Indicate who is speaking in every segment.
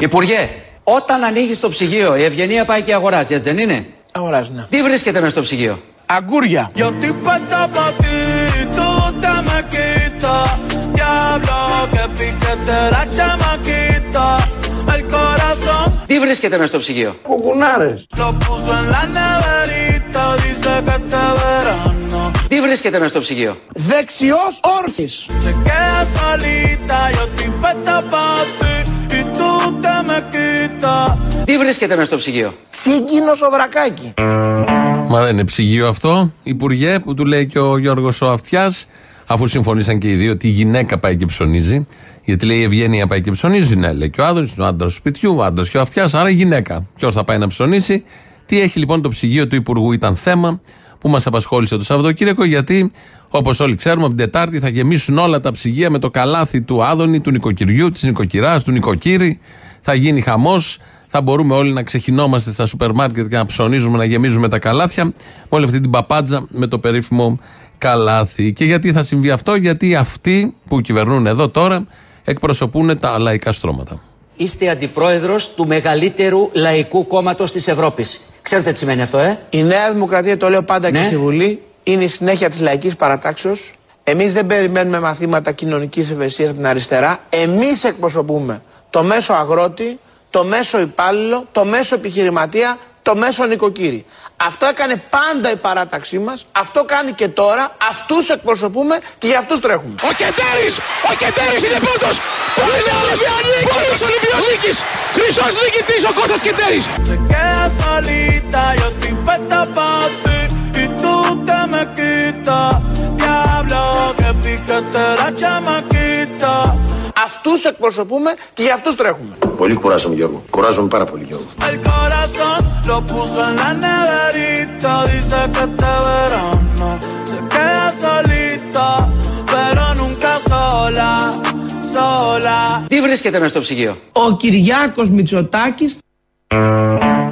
Speaker 1: Υπουργέ, όταν ανοίγεις το ψυγείο, η ευγενία πάει και αγοράζει, έτσι δεν είναι;
Speaker 2: Αγοράζει, ναι.
Speaker 1: Τι βρίσκεται μέσα στο ψυγείο;
Speaker 2: Αγκούρια.
Speaker 1: Τι βρίσκεται μέσα στο ψυγείο;
Speaker 2: Κουκουνάρες.
Speaker 1: Τι βρίσκεται μέσα στο ψυγείο;
Speaker 2: Δεξιός όρθις.
Speaker 1: Τι βρίσκεται μέσα στο ψυγείο;
Speaker 2: Τσίγκινο σοβρακάκι.
Speaker 3: Μα δεν είναι ψυγείο αυτό, Υπουργέ, που του λέει και ο Γιώργος ο Αυτιάς, αφού συμφωνήσαν και οι δύο ότι η γυναίκα πάει και ψωνίζει. Γιατί λέει η Ευγένεια πάει και ψωνίζει, ναι, λέει και ο Άδωνης, ο άντρας του σπιτιού, ο άντρας και ο Αυτιάς, άρα η γυναίκα. Ποιος θα πάει να ψωνίσει; Τι έχει λοιπόν το ψυγείο του Υπουργού ήταν θέμα που μας απασχόλησε το Σαββατοκύριακο, γιατί όπως όλοι ξέρουμε, από την Τετάρτη θα γεμίσουν όλα τα ψυγεία με το καλάθι του Άδωνη, του νοικοκυριού, της νοικοκυράς, του νοικοκύρη. Θα γίνει χαμός. Θα μπορούμε όλοι να ξεχυνόμαστε στα σούπερ μάρκετ και να ψωνίζουμε, να γεμίζουμε τα καλάθια. Με όλη αυτή την παπάντζα με το περίφημο καλάθι. Και γιατί θα συμβεί αυτό, γιατί αυτοί που κυβερνούν εδώ τώρα εκπροσωπούν τα λαϊκά στρώματα.
Speaker 1: Είστε αντιπρόεδρος του μεγαλύτερου λαϊκού κόμματος της Ευρώπης. Ξέρετε τι σημαίνει αυτό, ε;
Speaker 2: Η Νέα Δημοκρατία, το λέω πάντα
Speaker 1: Ναι.
Speaker 2: και στη Βουλή, είναι η συνέχεια της λαϊκής παρατάξεως. Εμείς δεν περιμένουμε μαθήματα κοινωνικής ευαισθησίας από την αριστερά. Εμείς εκπροσωπούμε το μέσο αγρότη, το μέσο υπάλληλο, το μέσο επιχειρηματία, το μέσο νοικοκύρη. Αυτό έκανε πάντα η παράταξή μας, αυτό κάνει και τώρα, αυτούς εκπροσωπούμε και για αυτούς τρέχουμε.
Speaker 4: Ο Κεντέρης! Ο Κεντέρης είναι πρώτος! Είναι πρώτος Ολυμπιονίκης! Χρυσός νικητής ο Κώστας Κεντέρης!
Speaker 5: Se queda solita, yo estoy puesta pa' ti y tú te me quitas. Diablo, que piquete la chamaquita.
Speaker 2: Αυτούς εκπροσωπούμε και για αυτούς τρέχουμε.
Speaker 6: Πολύ κουράζομαι Γιώργο. Κουράζομαι πάρα πολύ Γιώργο.
Speaker 5: El corazón lo puso en la neverita. Dice que este verano se queda solita, pero nunca sola, sola.
Speaker 1: Τι βρίσκεται μέσα στο ψυγείο;
Speaker 2: Ο Κυριάκος Μητσοτάκης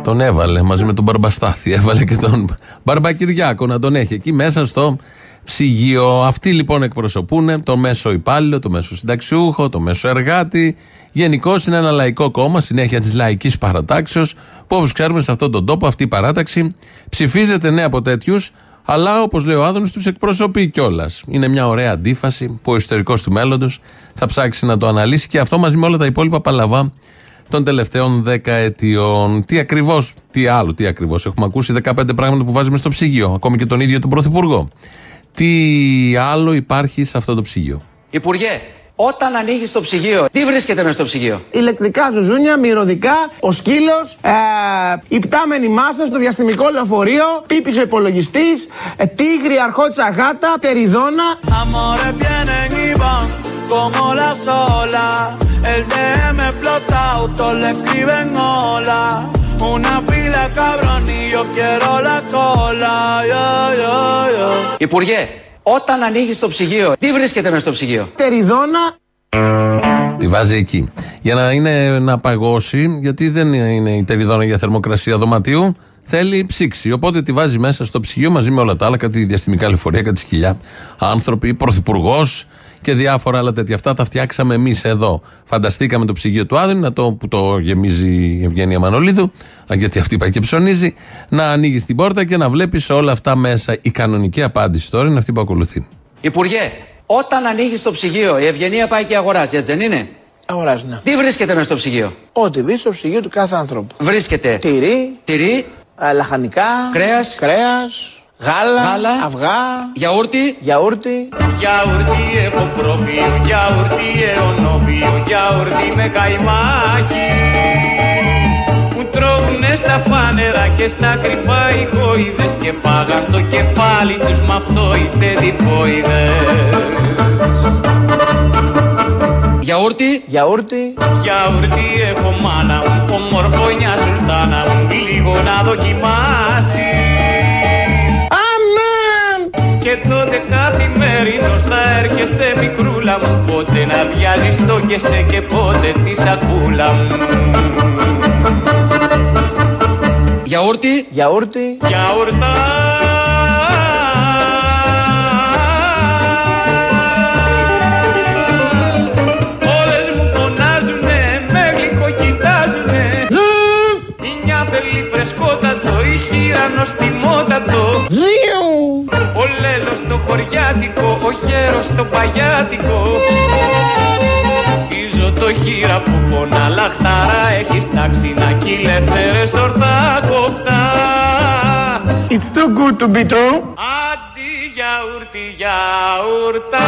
Speaker 3: Τον έβαλε μαζί με τον Μπαρμπαστάθη. Έβαλε και τον Μπαρμπακυριάκο να τον έχει εκεί μέσα στο ψυγείο. Αυτοί λοιπόν εκπροσωπούν το μέσο υπάλληλο, το μέσο συνταξιούχο, το μέσο εργάτη. Γενικώ είναι ένα λαϊκό κόμμα, συνέχεια της λαϊκής παρατάξεως, που όπως ξέρουμε σε αυτόν τον τόπο αυτή η παράταξη ψηφίζεται ναι από τέτοιους, αλλά όπως λέει ο Άδωνης, τους εκπροσωπεί κιόλας. Είναι μια ωραία αντίφαση που ο ιστορικός του μέλλοντος θα ψάξει να το αναλύσει και αυτό μαζί με όλα τα υπόλοιπα παλαβά των τελευταίων δεκαετιών. Τι ακριβώς, τι άλλο, τι ακριβώς. Έχουμε ακούσει 15 πράγματα που βάζουμε στο ψυγείο, ακόμη και τον ίδιο τον Πρωθυπουργό. Τι άλλο υπάρχει σε αυτό το ψυγείο;
Speaker 1: Υπουργέ, όταν ανοίγεις το ψυγείο, τι βρίσκεται μέσα στο ψυγείο;
Speaker 2: ηλεκτρικά ζουζούνια, μυρωδικά, ο σκύλος, ε, η πτάμενη μάστο, το διαστημικό λεωφορείο, πίπης ο υπολογιστής, ε, τίγρη, αρχότσα γάτα, τεριδόνα.
Speaker 5: Amores vienen y van como las olas. El DM explota, autos le escriben hola. Una fila cabrón y yo quiero la cola. Yeah, yeah, yeah.
Speaker 1: Υπουργέ, όταν ανοίγεις το ψυγείο, τι βρίσκεται μέσα στο ψυγείο;
Speaker 2: Τεριδόνα,
Speaker 3: Τη βάζει εκεί. Για να είναι να παγώσει, γιατί δεν είναι η τεριδόνα για θερμοκρασία δωματίου, θέλει ψήξη. Οπότε τη βάζει μέσα στο ψυγείο μαζί με όλα τα άλλα, κάτι διαστημικά λεωφορεία, κάτι σκυλιά. Άνθρωποι, πρωθυπουργός και διάφορα άλλα τέτοια. Αυτά τα φτιάξαμε εμείς εδώ. Φανταστήκαμε το ψυγείο του Άδωνη, να το, που το γεμίζει η Ευγένεια Μανολίδου, α, γιατί αυτή πάει και ψωνίζει, να ανοίγεις την πόρτα και να βλέπεις όλα αυτά μέσα. Η κανονική απάντηση τώρα είναι αυτή που ακολουθεί.
Speaker 1: Υπουργέ, όταν ανοίγεις το ψυγείο, η ευγενία πάει και αγοράζει, έτσι δεν είναι;
Speaker 2: αγοράζουν.
Speaker 1: Τι βρίσκεται μέσα στο ψυγείο;
Speaker 2: Ό,τι μπει στο ψυγείο του κάθε ανθρώπου.
Speaker 1: Βρίσκεται
Speaker 2: Τυρί,
Speaker 1: τυρί,
Speaker 2: ε, λαχανικά,
Speaker 1: Κρέας.
Speaker 2: κρέας, γάλα,
Speaker 1: Γάλα.
Speaker 2: αυγά,
Speaker 1: γιαούρτι,
Speaker 2: γιαούρτι.
Speaker 5: Γιαούρτι έχω προφίλ, γιαούρτι έχω νόβιο, γιαούρτι με καϊμάκι. Που τρώουνε στα φάνερα και στα κρυφά οι χόιδες και πάγαν το κεφάλι τους μ' αυτό οι τεδιπόιδες.
Speaker 1: γιαούρτι,
Speaker 2: Γιαούρτι,
Speaker 5: Γιαούρτι έχω μάνα μου, ομορφωνιά σουλτάνα μου, λίγο να δοκιμάσεις. Και τότε καθημερινός θα έρχεσαι μικρούλα μου. Πότε να βιάζεις το και σε και πότε τη σακούλα μου.
Speaker 1: Γιαούρτι,
Speaker 2: Γιαούρτι,
Speaker 5: Γιαουρτά χωριάτικο, ο Γέρος το παγιάτικο. Πίζω το χείρα που πονά λαχτάρα Έχεις τάξει να κυλεύθερες ορθά κοφτά
Speaker 2: It's too good to be true.
Speaker 5: Αντί γιαούρτι γιαούρτα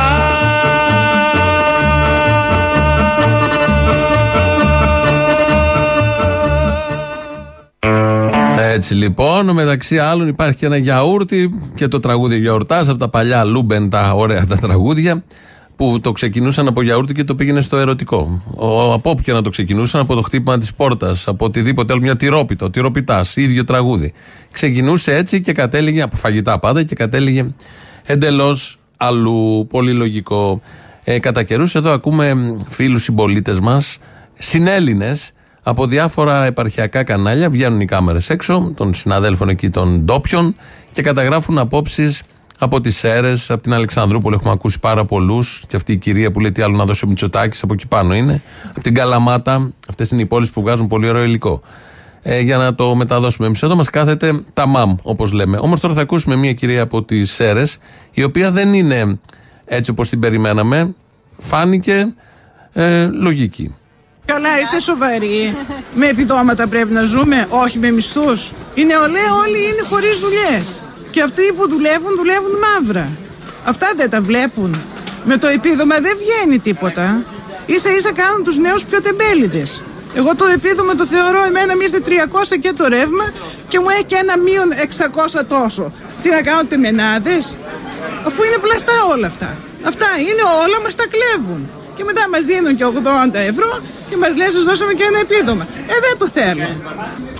Speaker 3: Έτσι λοιπόν, μεταξύ άλλων υπάρχει και ένα γιαούρτι και το τραγούδι γιαουρτά από τα παλιά Λούμπεν, τα ωραία τα τραγούδια που το ξεκινούσαν από γιαούρτι και το πήγαινε στο ερωτικό. Ο, από όποια να το ξεκινούσαν, από το χτύπημα της πόρτας, από οτιδήποτε άλλο, μια τυρόπιτα, ο τυροπιτάς, ίδιο τραγούδι. Ξεκινούσε έτσι και κατέληγε, από φαγητά πάντα, και κατέληγε εντελώς αλλού. Πολύ λογικό. Ε, κατά καιρούς εδώ ακούμε φίλους συμπολίτες μας, συνέλληνες, από διάφορα επαρχιακά κανάλια βγαίνουν οι κάμερες έξω των συναδέλφων εκεί των ντόπιων και καταγράφουν απόψεις από τις αίρε, από την Αλεξανδρούπολη. Έχουμε ακούσει πάρα πολλούς. Και αυτή η κυρία που λέει τι άλλο να δώσει ο Μητσοτάκης, από εκεί πάνω είναι. Από την Καλαμάτα. Αυτές είναι οι πόλεις που βγάζουν πολύ ωραίο υλικό. Ε, για να το μεταδώσουμε εμείς εδώ, μας κάθεται τα μαμ, όπως λέμε. Όμως τώρα θα ακούσουμε μια κυρία από τις αίρε, η οποία δεν είναι έτσι όπως την περιμέναμε. Φάνηκε ε, λογική.
Speaker 7: Καλά, είστε σοβαροί. με επιδόματα πρέπει να ζούμε, όχι με μισθούς. Οι νεολαίοι όλοι είναι χωρίς δουλειές. Και αυτοί που δουλεύουν, δουλεύουν μαύρα. Αυτά δεν τα βλέπουν. Με το επίδομα δεν βγαίνει τίποτα. σα ίσα κάνουν τους νέους πιο τεμπέληδες. Εγώ το επίδομα το θεωρώ εμένα μείστε 300 και το ρεύμα και μου έχει και ένα μείον 600 τόσο. Τι να κάνω τεμενάδες, αφού είναι πλαστά όλα αυτά. Αυτά είναι όλα μας τα κλέβουν. Και μετά μας δίνουν και 80 ευρώ και μας λένε σας δώσαμε και ένα επίδομα. Ε, δεν το θέλω.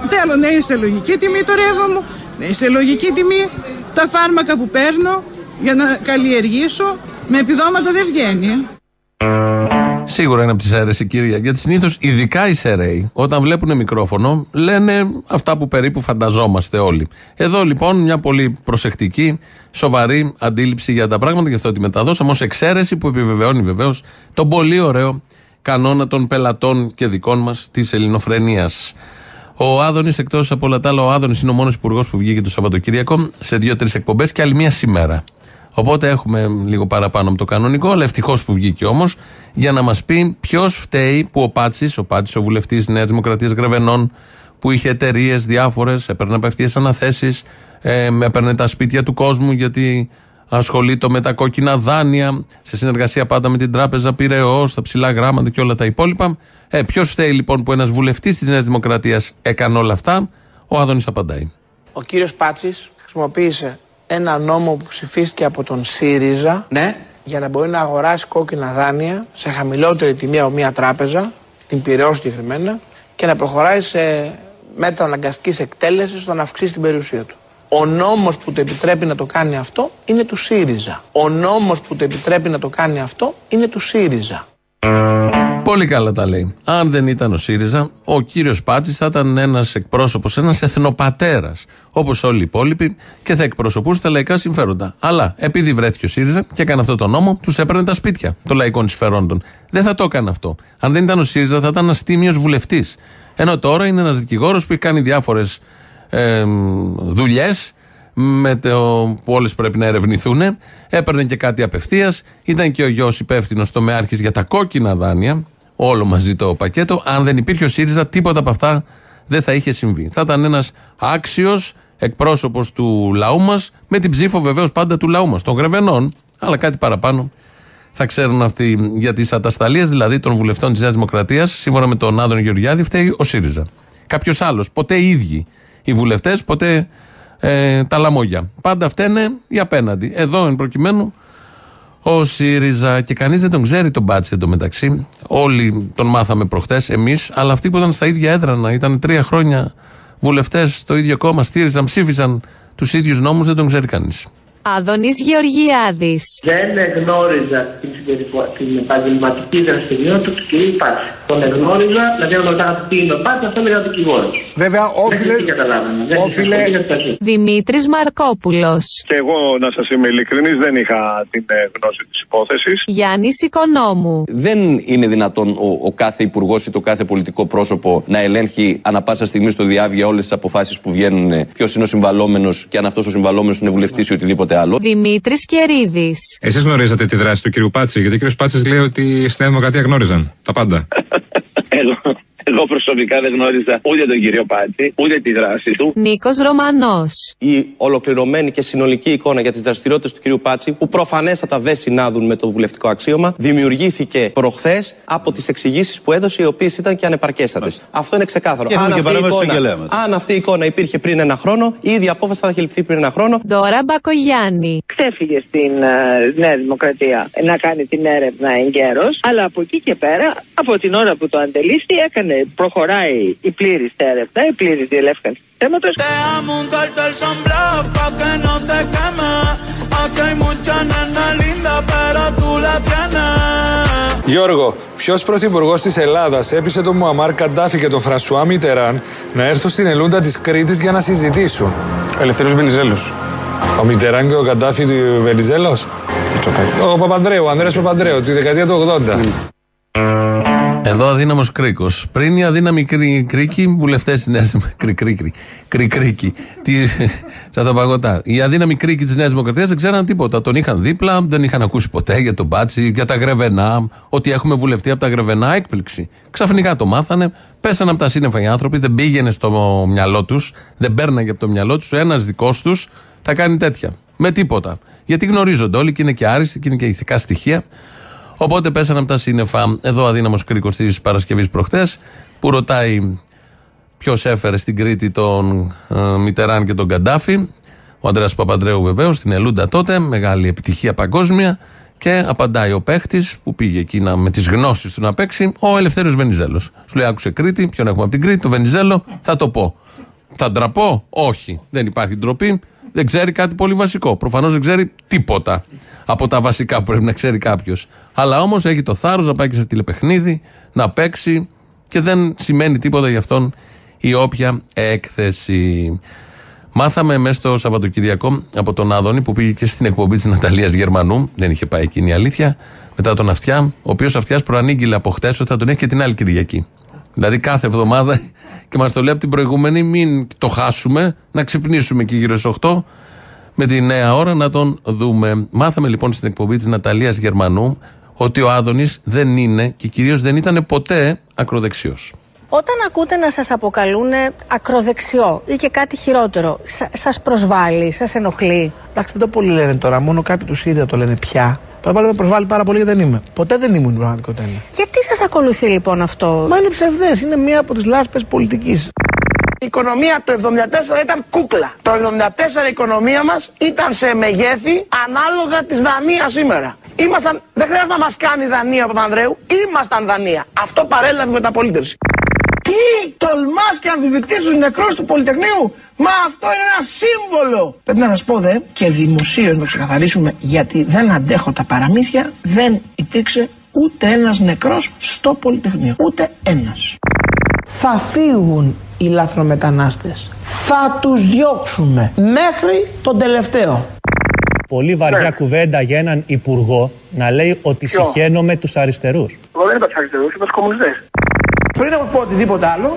Speaker 7: Θέλω να είναι σε λογική τιμή το ρεύμα μου, να είναι σε λογική τιμή τα φάρμακα που παίρνω για να καλλιεργήσω. Με επιδόματα δεν βγαίνει.
Speaker 3: Σίγουρα είναι από τις αίρες η κυρία. Γιατί συνήθως, ειδικά οι ΣΕΡΕΙ, όταν βλέπουν μικρόφωνο, λένε αυτά που περίπου φανταζόμαστε όλοι. Εδώ λοιπόν μια πολύ προσεκτική, σοβαρή αντίληψη για τα πράγματα, γι' αυτό τη μεταδώσαμε ως εξαίρεση που επιβεβαιώνει βεβαίως τον πολύ ωραίο κανόνα των πελατών και δικών μας της ελληνοφρενεία. Ο Άδωνης, εκτός από όλα τα άλλα, ο Άδωνης είναι ο μόνος υπουργός που βγήκε το Σαββατοκύριακο σε δύο-τρεις εκπομπές και άλλη μία σήμερα. Οπότε έχουμε λίγο παραπάνω από το κανονικό, αλλά ευτυχώς που βγήκε όμως για να μας πει ποιος φταίει που ο Πάτσης, ο Πάτσης, ο βουλευτής Νέας Δημοκρατίας Γρεβενών, που είχε εταιρείες διάφορες, έπαιρνε απευθείας αναθέσεις, ε, έπαιρνε τα σπίτια του κόσμου γιατί ασχολείται με τα κόκκινα δάνεια, σε συνεργασία πάντα με την τράπεζα Πυραιό, τα ψηλά γράμματα και όλα τα υπόλοιπα. Ε, Ποιος φταίει λοιπόν που ένας βουλευτής της Νέας Δημοκρατίας έκανε όλα αυτά, ο Άδωνης απαντάει.
Speaker 2: Ο κύριος Πάτσης χρησιμοποίησε ένα νόμο που ψηφίστηκε από τον ΣΥΡΙΖΑ
Speaker 1: Ναι.
Speaker 2: για να μπορεί να αγοράσει κόκκινα δάνεια σε χαμηλότερη τιμή από μια τράπεζα, την Πυραιό συγκεκριμένα, και να προχωράει σε μέτρα αναγκαστικής εκτέλεσης στο να αυξήσει την περιουσία του. Ο νόμος που το επιτρέπει να το κάνει αυτό είναι του ΣΥΡΙΖΑ. Ο νόμος που το επιτρέπει να το κάνει αυτό είναι του ΣΥΡΙΖΑ.
Speaker 3: Πολύ καλά τα λέει. Αν δεν ήταν ο ΣΥΡΙΖΑ, ο κύριος Πάτση θα ήταν ένας εκπρόσωπος, ένας εθνοπατέρας, όπως όλοι οι υπόλοιποι, και θα εκπροσωπούσε τα λαϊκά συμφέροντα. Αλλά επειδή βρέθηκε ο ΣΥΡΙΖΑ και έκανε αυτό το νόμο, τους έπαιρνε τα σπίτια των λαϊκών συμφερόντων. Δεν θα το έκανε αυτό. Αν δεν ήταν ο ΣΥΡΙΖΑ, θα ήταν ένας τίμιος βουλευτής. Ενώ τώρα είναι ένας δικηγόρος που έχει κάνει διάφορες ε, δουλειές με το που όλες πρέπει να ερευνηθούν. Έπαιρνε και κάτι απευθείας. Ήταν και ο γιος υπεύθυνος τομεάρχη για τα κόκκινα δάνεια. Όλο μαζί το πακέτο. Αν δεν υπήρχε ο ΣΥΡΙΖΑ, τίποτα από αυτά δεν θα είχε συμβεί. Θα ήταν ένας άξιος εκπρόσωπος του λαού μας, με την ψήφο βεβαίως πάντα του λαού μας, των Γρεβενών, αλλά κάτι παραπάνω θα ξέρουν αυτοί για τις ατασταλίες δηλαδή των βουλευτών της Νέας Δημοκρατίας, σύμφωνα με τον Άδων Γεωργιάδη, φταίει ο ΣΥΡΙΖΑ. Κάποιος άλλος. Ποτέ οι ίδιοι οι βουλευτές, ποτέ ε, τα λαμόγια. Πάντα φταίνε οι απέναντι. Εδώ, εν προκειμένου, ο ΣΥΡΙΖΑ και κανείς δεν τον ξέρει τον Μπάτση εντωμεταξύ. Όλοι τον μάθαμε προχτές, εμείς, αλλά αυτοί που ήταν στα ίδια έδρανα, ήταν τρία χρόνια βουλευτές στο ίδιο κόμμα, στήριζαν, ψήφιζαν τους ίδιους νόμους, δεν τον ξέρει κανείς.
Speaker 8: Άδωνης Γεωργιάδης.
Speaker 9: Δεν γνώριζα την, συμπεριφο- την επαγγελματική δραστηριότητα του κ. Πάτση.
Speaker 8: Τον εγνώριζα, δηλαδή αν ρωτάγατε τι είναι ο Πάτη, αυτό έλεγα δικηγόρο.
Speaker 9: Βέβαια, όφιλε.
Speaker 8: Δεν καταλάβαινα. Δεν
Speaker 9: όφιλε-
Speaker 8: σας το πήγα στο
Speaker 10: Δημήτρης Μαρκόπουλος.
Speaker 11: Και εγώ, να σας είμαι ειλικρινής, δεν είχα την ε, γνώση της υπόθεσης.
Speaker 10: Γιάννης Οικονόμου.
Speaker 12: Δεν είναι δυνατόν ο, ο κάθε υπουργός ή το κάθε πολιτικό πρόσωπο να ελέγχει ανα πάσα στιγμή στο διάβια όλες τις αποφάσεις που βγαίνουν, ποιος είναι ο συμβαλόμενος και αν αυτός ο συμβαλόμενος είναι βουλευτής ή οτιδήποτε άλλο.
Speaker 10: Δημήτρης Κερίδης.
Speaker 13: Εσείς γνωρίζατε τη δράση του κ. Πάτση, γιατί ο κ. Πάτσης λέει ότι στην Δημοκρατία γνώριζαν τα πάντα.
Speaker 14: Εγώ, εγώ προσωπικά δεν γνώριζα ούτε τον κύριο Πάτσι, ούτε τη δράση του.
Speaker 10: Νίκος Ρωμανός.
Speaker 12: Η ολοκληρωμένη και συνολική εικόνα για τις δραστηριότητες του κ. Πάτση, που προφανέστατα δεν συνάδουν με το βουλευτικό αξίωμα, δημιουργήθηκε προχθές από τις εξηγήσεις που έδωσε, οι οποίες ήταν και ανεπαρκέστατες. Αυτό είναι ξεκάθαρο.
Speaker 15: Και έχουμε
Speaker 12: Αν
Speaker 15: και
Speaker 12: αυτή, η
Speaker 15: παρέμβαση
Speaker 12: εικόνα,
Speaker 15: εισαγγελέα μετά.
Speaker 12: αν αυτή η εικόνα υπήρχε πριν ένα χρόνο, η ίδια απόφαση θα είχε ληφθεί πριν ένα χρόνο.
Speaker 10: Δώρα Μπακογιάννη.
Speaker 16: Ξέφυγε στην ε, Νέα Δημοκρατία να κάνει την έρευνα εγκαίρως, αλλά από εκεί και πέρα, από την ώρα που το αντελήφθη, έκανε, προχωράει η πλήρης έρευνα, η πλήρης διελεύκανση του θέματος.
Speaker 5: Dejamos un cartel sombrado pa' que no te queme. Aquí hay mucha nena linda, pero tú la tienes.
Speaker 17: Γιώργο, ποιος πρωθυπουργός της Ελλάδας έπεισε τον Μουαμάρ Καντάφη και τον Φρασουά Μιτεράν να έρθουν στην Ελούντα της Κρήτης για να συζητήσουν;
Speaker 13: Ελευθερίο Βενιζέλος.
Speaker 17: Ο Μιτεράν και ο Καντάφη του Βενιζέλος; Ο Παπαντρέου, ο Ανδρέας Παπαντρέου, τη δεκαετία του 80.
Speaker 3: Εδώ αδύναμος κρίκος. Πριν οι αδύναμοι κρί, κρίκοι, βουλευτές της Νέας Δημοκρατία. Κρικρίκοι. Τι, σαν τα παγωτά. Οι αδύναμοι κρίκοι της Νέας Δημοκρατίας δεν ξέραν τίποτα. Τον είχαν δίπλα, δεν είχαν ακούσει ποτέ για τον Μπάτσι, για τα γρεβενά. Ότι έχουμε βουλευτεί από τα γρεβενά, έκπληξη. Ξαφνικά το μάθανε, πέσανε από τα σύννεφα οι άνθρωποι, δεν πήγαινε στο μυαλό τους, δεν παίρναγε από το μυαλό τους. Ένας δικός τους θα κάνει τέτοια. Με τίποτα. Γιατί γνωρίζονται όλοι και είναι και άριστοι και είναι και ηθικά στοιχεία. Οπότε πέσανε από τα σύννεφα. Εδώ αδύναμος κρίκος της Παρασκευής προχτές, που ρωτάει ποιος έφερε στην Κρήτη τον ε, Μιτεράν και τον Καντάφη. Ο Αντρέα Παπαντρέου βεβαίως, στην Ελούντα τότε, μεγάλη επιτυχία παγκόσμια. Και απαντάει ο παίχτης που πήγε εκεί να, με τις γνώσεις του να παίξει, ο Ελευθέρω Βενιζέλος. Σου λέει: Άκουσε Κρήτη, ποιον έχουμε από την Κρήτη, το Βενιζέλο, θα το πω. Θα ντραπώ, όχι. Δεν υπάρχει ντροπή. Δεν ξέρει κάτι πολύ βασικό. Προφανώς δεν ξέρει τίποτα από τα βασικά που πρέπει να ξέρει κάποιος. Αλλά όμως έχει το θάρρος να πάει και σε τηλεπαιχνίδι, να παίξει και δεν σημαίνει τίποτα για αυτόν η όποια έκθεση. Μάθαμε μέσα στο Σαββατοκυριακό από τον Άδωνη που πήγε και στην εκπομπή της Ναταλίας Γερμανού. Δεν είχε πάει εκείνη η αλήθεια. Μετά τον Αυτιά, ο οποίος Αυτιάς προανήγγειλε από χτες ότι θα τον έχει και την άλλη Κυριακή. Δηλαδή κάθε εβδομάδα και μας το λέει από την προηγούμενη, μην το χάσουμε, να ξυπνήσουμε και γύρω στις 8 με τη νέα ώρα να τον δούμε. Μάθαμε λοιπόν στην εκπομπή της Ναταλίας Γερμανού ότι ο Άδωνης δεν είναι και κυρίως δεν ήταν ποτέ ακροδεξιός.
Speaker 18: Όταν ακούτε να σας αποκαλούν ακροδεξιό ή και κάτι χειρότερο, σα- σας προσβάλλει, σας ενοχλεί;
Speaker 2: Εντάξει, δεν το πολύ λένε τώρα. Μόνο κάποιοι τους ΣΥΡΙΖΑ το λένε πια. Το άλλο με προσβάλλει πάρα πολύ γιατί δεν είμαι. Ποτέ δεν ήμουν στην πραγματικότητα. είναι.
Speaker 18: Γιατί σας ακολουθεί λοιπόν αυτό;
Speaker 2: Μα είναι ψευδές. Είναι μία από τις λάσπες πολιτικής. Η οικονομία το 74 ήταν κούκλα. Το 74 η οικονομία μας ήταν σε μεγέθη ανάλογα της Δανίας σήμερα. Ήμασταν, δεν χρειάζεται να μας κάνει Δανία Παπανδρέου. Ήμασταν Δανία. Αυτό παρέλαβε μεταπολίτευση. Τι τολμάς και αμφιβητείς τους νεκρούς του Πολυτεχνείου; Μα αυτό είναι ένα σύμβολο. Πρέπει να σας πω δε και δημοσίως να το ξεκαθαρίσουμε γιατί δεν αντέχω τα παραμύθια. Δεν υπήρξε ούτε ένας νεκρός στο Πολυτεχνείο. Ούτε ένας. Θα φύγουν οι λαθρομετανάστες. Θα τους διώξουμε μέχρι τον τελευταίο.
Speaker 19: Πολύ βαριά κουβέντα για έναν υπουργό να λέει ότι
Speaker 2: Ποιο;
Speaker 19: συχαίνομαι τους αριστερούς.
Speaker 2: Εγώ δεν είπα τους αριστερούς, είπα τους κομμουνιστές. Πριν από πω οτιδήποτε άλλο,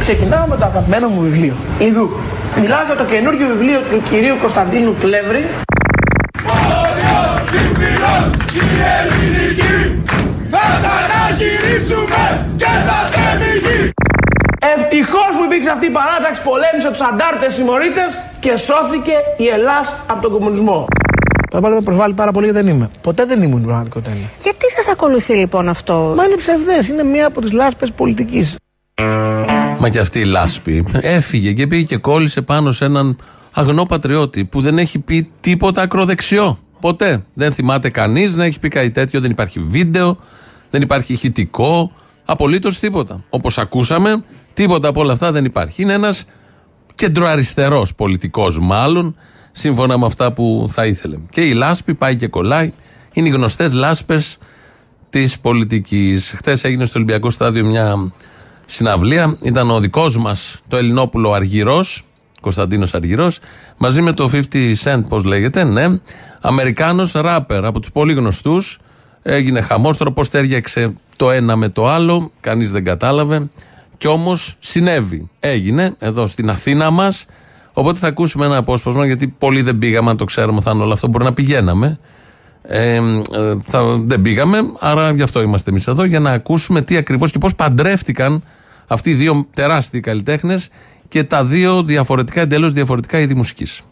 Speaker 2: ξεκινάω με το αγαπημένο μου βιβλίο. Ιδού. Μιλάω για το καινούργιο βιβλίο του κυρίου Κωνσταντίνου Πλεύρη.
Speaker 5: Θα ξαναγυρίσουμε και θα τελειώσει.
Speaker 2: Ευτυχώ που υπήρξε αυτή η παράταξη, πολέμησε τους αντάρτες συμμορίτε και σώθηκε η Ελλάδα από τον κομμουνισμό. Το άλλο με προσβάλλει πάρα πολύ γιατί δεν είμαι. Ποτέ δεν ήμουν στην πραγματικότητα. είναι.
Speaker 18: Γιατί σας ακολουθεί λοιπόν αυτό;
Speaker 2: Μα είναι ψευδές. Είναι μία από τις λάσπες πολιτικής.
Speaker 3: Μα και αυτή η λάσπη έφυγε και πήγε και κόλλησε πάνω σε έναν αγνό πατριώτη που δεν έχει πει τίποτα ακροδεξιό. Ποτέ. Δεν θυμάται κανείς να έχει πει κάτι τέτοιο. Δεν υπάρχει βίντεο, δεν υπάρχει ηχητικό, απολύτως τίποτα. Όπως ακούσαμε, τίποτα από όλα αυτά δεν υπάρχει. Είναι ένας κεντροαριστερός πολιτικός, μάλλον, σύμφωνα με αυτά που θα ήθελε. Και η λάσπη πάει και κολλάει. Είναι οι γνωστές λάσπες της πολιτικής. Χθες έγινε στο Ολυμπιακό Στάδιο μια συναυλία. Ήταν ο δικός μας, το Ελληνόπουλο Αργυρός, Κωνσταντίνος Αργυρός, μαζί με το 50 Cent, πώς λέγεται, ναι, Αμερικάνος ράπερ από τους πολύ γνωστούς. Έγινε χαμό. Τώρα πώς τέριαξε το ένα με το άλλο, κανείς δεν κατάλαβε. Κι όμως συνέβη. Έγινε εδώ στην Αθήνα μας. Οπότε θα ακούσουμε ένα απόσπασμα, γιατί πολλοί δεν πήγαμε, αν το ξέρουμε, θα είναι όλο αυτό. Μπορεί να πηγαίναμε. Ε, ε, θα, δεν πήγαμε, άρα γι' αυτό είμαστε εμείς εδώ, για να ακούσουμε τι ακριβώς και πώς παντρεύτηκαν αυτοί οι δύο τεράστιοι καλλιτέχνες και τα δύο διαφορετικά, εντελώς διαφορετικά είδη μουσικής.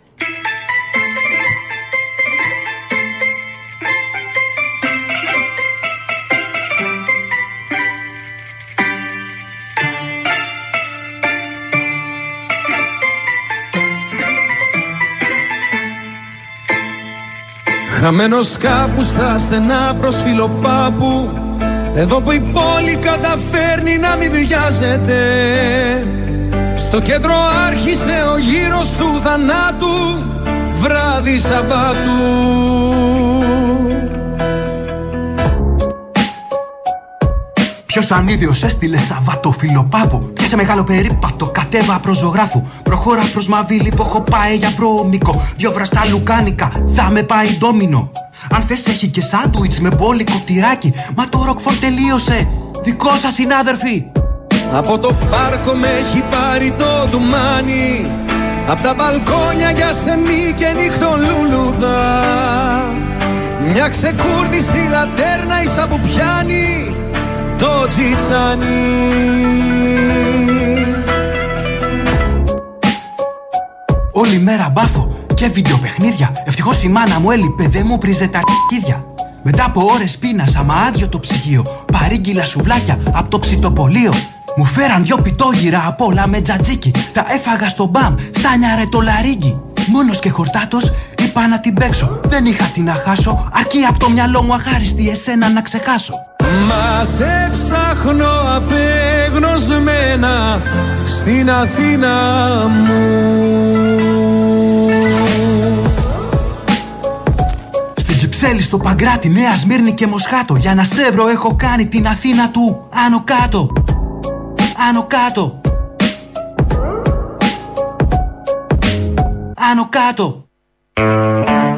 Speaker 9: Χαμένος κάπους στα στενά προς φιλοπάπου Εδώ που η πόλη καταφέρνει να μην βιάζεται. Στο κέντρο άρχισε ο γύρος του θανάτου Βράδυ Σαββάτου
Speaker 15: Ποιος ανίδιο έστειλε Σαββάτο φιλοπάπου. Πιάσε μεγάλο περίπατο, κατέβα προς ζωγράφου. Προχώρα προς μαβίλη που έχω πάει για βρώμικο. Δυο βραστά λουκάνικα, θα με πάει ντόμινο. Αν θες έχει και σάντουιτς με μπόλικο τυράκι. Μα το ροκφόρ τελείωσε. Δικό σας συνάδελφοι.
Speaker 9: Από το πάρκο με έχει πάρει το ντουμάνι Απ' τα μπαλκόνια για σεμί και νύχτο λουλουδά Μια ξεκούρδη στη λατέρνα ίσα που πιάνει το τζιτσάνι
Speaker 15: Όλη μέρα μπάφο και βιντεοπαιχνίδια. Ευτυχώς η μάνα μου έλειπε, δεν μου πρίζε τα αρχίδια. Μετά από ώρες πείνας, άμα άδειο το ψυγείο, παρήγγυλα σουβλάκια από το ψητοπολείο. Μου φέραν δυο πιτόγυρα απ' όλα με τζατζίκι. Τα έφαγα στο μπαμ, στάνιαρε το λαρίγκι. Μόνος και χορτάτος είπα να την παίξω. Δεν είχα τι να χάσω, αρκεί από το μυαλό μου αχάριστη εσένα να ξεχάσω.
Speaker 9: Μας σε ψάχνω απεγνωσμένα στην Αθήνα μου.
Speaker 15: Στην Κυψέλη, στο Παγκράτη, Νέα Σμύρνη και Μοσχάτο. Για να σε βρω έχω κάνει την Αθήνα του Άνω κάτω. Άνω κάτω. Άνω κάτω.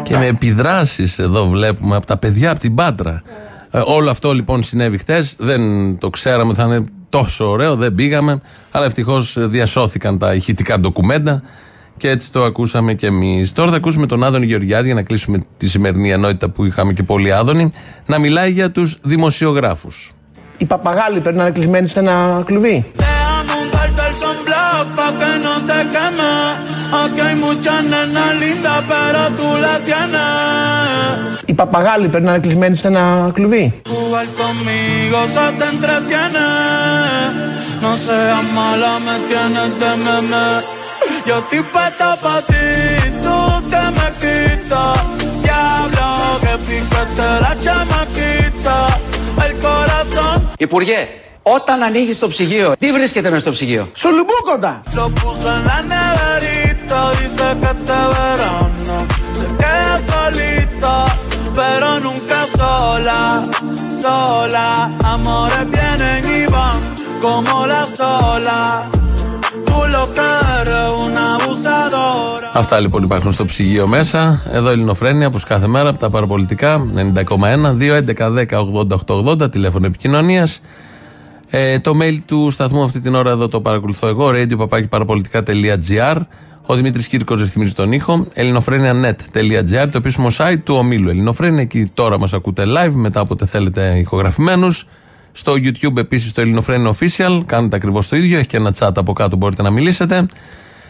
Speaker 3: Και με επιδράσεις εδώ βλέπουμε από τα παιδιά από την Πάτρα. Ε, όλο αυτό λοιπόν συνέβη χτε. Δεν το ξέραμε, θα είναι τόσο ωραίο, δεν πήγαμε. Αλλά ευτυχώς διασώθηκαν τα ηχητικά ντοκουμέντα και έτσι το ακούσαμε κι εμείς. Τώρα θα ακούσουμε τον Άδωνη Γεωργιάδη για να κλείσουμε τη σημερινή ενότητα που είχαμε και πολύ Άδωνη, να μιλάει για τους δημοσιογράφους.
Speaker 2: Οι παπαγάλοι πρέπει να είναι κλεισμένοι σε ένα κλουβί.
Speaker 5: Déjame untarte el sunblock pa' que no te queme. Aquí hay muchas nenas lindas, pero tú la tienes.
Speaker 2: Οι παπαγάλοι πρέπει να είναι κλεισμένοι σε ένα κλουβί.
Speaker 5: Jugar conmigo se te entretiene. No seas mala, me tienes de meme. Yo estoy puesta pa' ti, tú te me quitas. Diablo, que picaste la chamaquita. El corazón
Speaker 1: Υπουργέ, όταν ανοίγει το ψυγείο, τι βρίσκεται μέσα στο ψυγείο.
Speaker 2: Σουλουμπούκοντα!
Speaker 5: Lo puso en la neverita, dice que este verano se queda solita, pero nunca sola, sola. Amores vienen y van como la sola. Tú lo que eres una abusadora.
Speaker 3: Αυτά λοιπόν υπάρχουν στο ψυγείο μέσα. Εδώ Ελληνοφρένια, όπως κάθε μέρα, από τα παραπολιτικά 90,1, 2, 11, 10, 80, 880, τηλέφωνο επικοινωνίας. Ε, το mail του σταθμού αυτή την ώρα εδώ το παρακολουθώ εγώ, radio.parapolitica.gr. Ο Δημήτρης Κύρκος ρυθμίζει τον ήχο. ελληνοφρένια.net.gr, το επίσημο site του ομίλου Ελληνοφρένια. Εκεί τώρα μας ακούτε live, μετά όποτε θέλετε ηχογραφημένους. Στο YouTube επίσης το Ελληνοφρένια Official. Κάνετε ακριβώς το ίδιο. Έχει και ένα chat από κάτω, μπορείτε να μιλήσετε.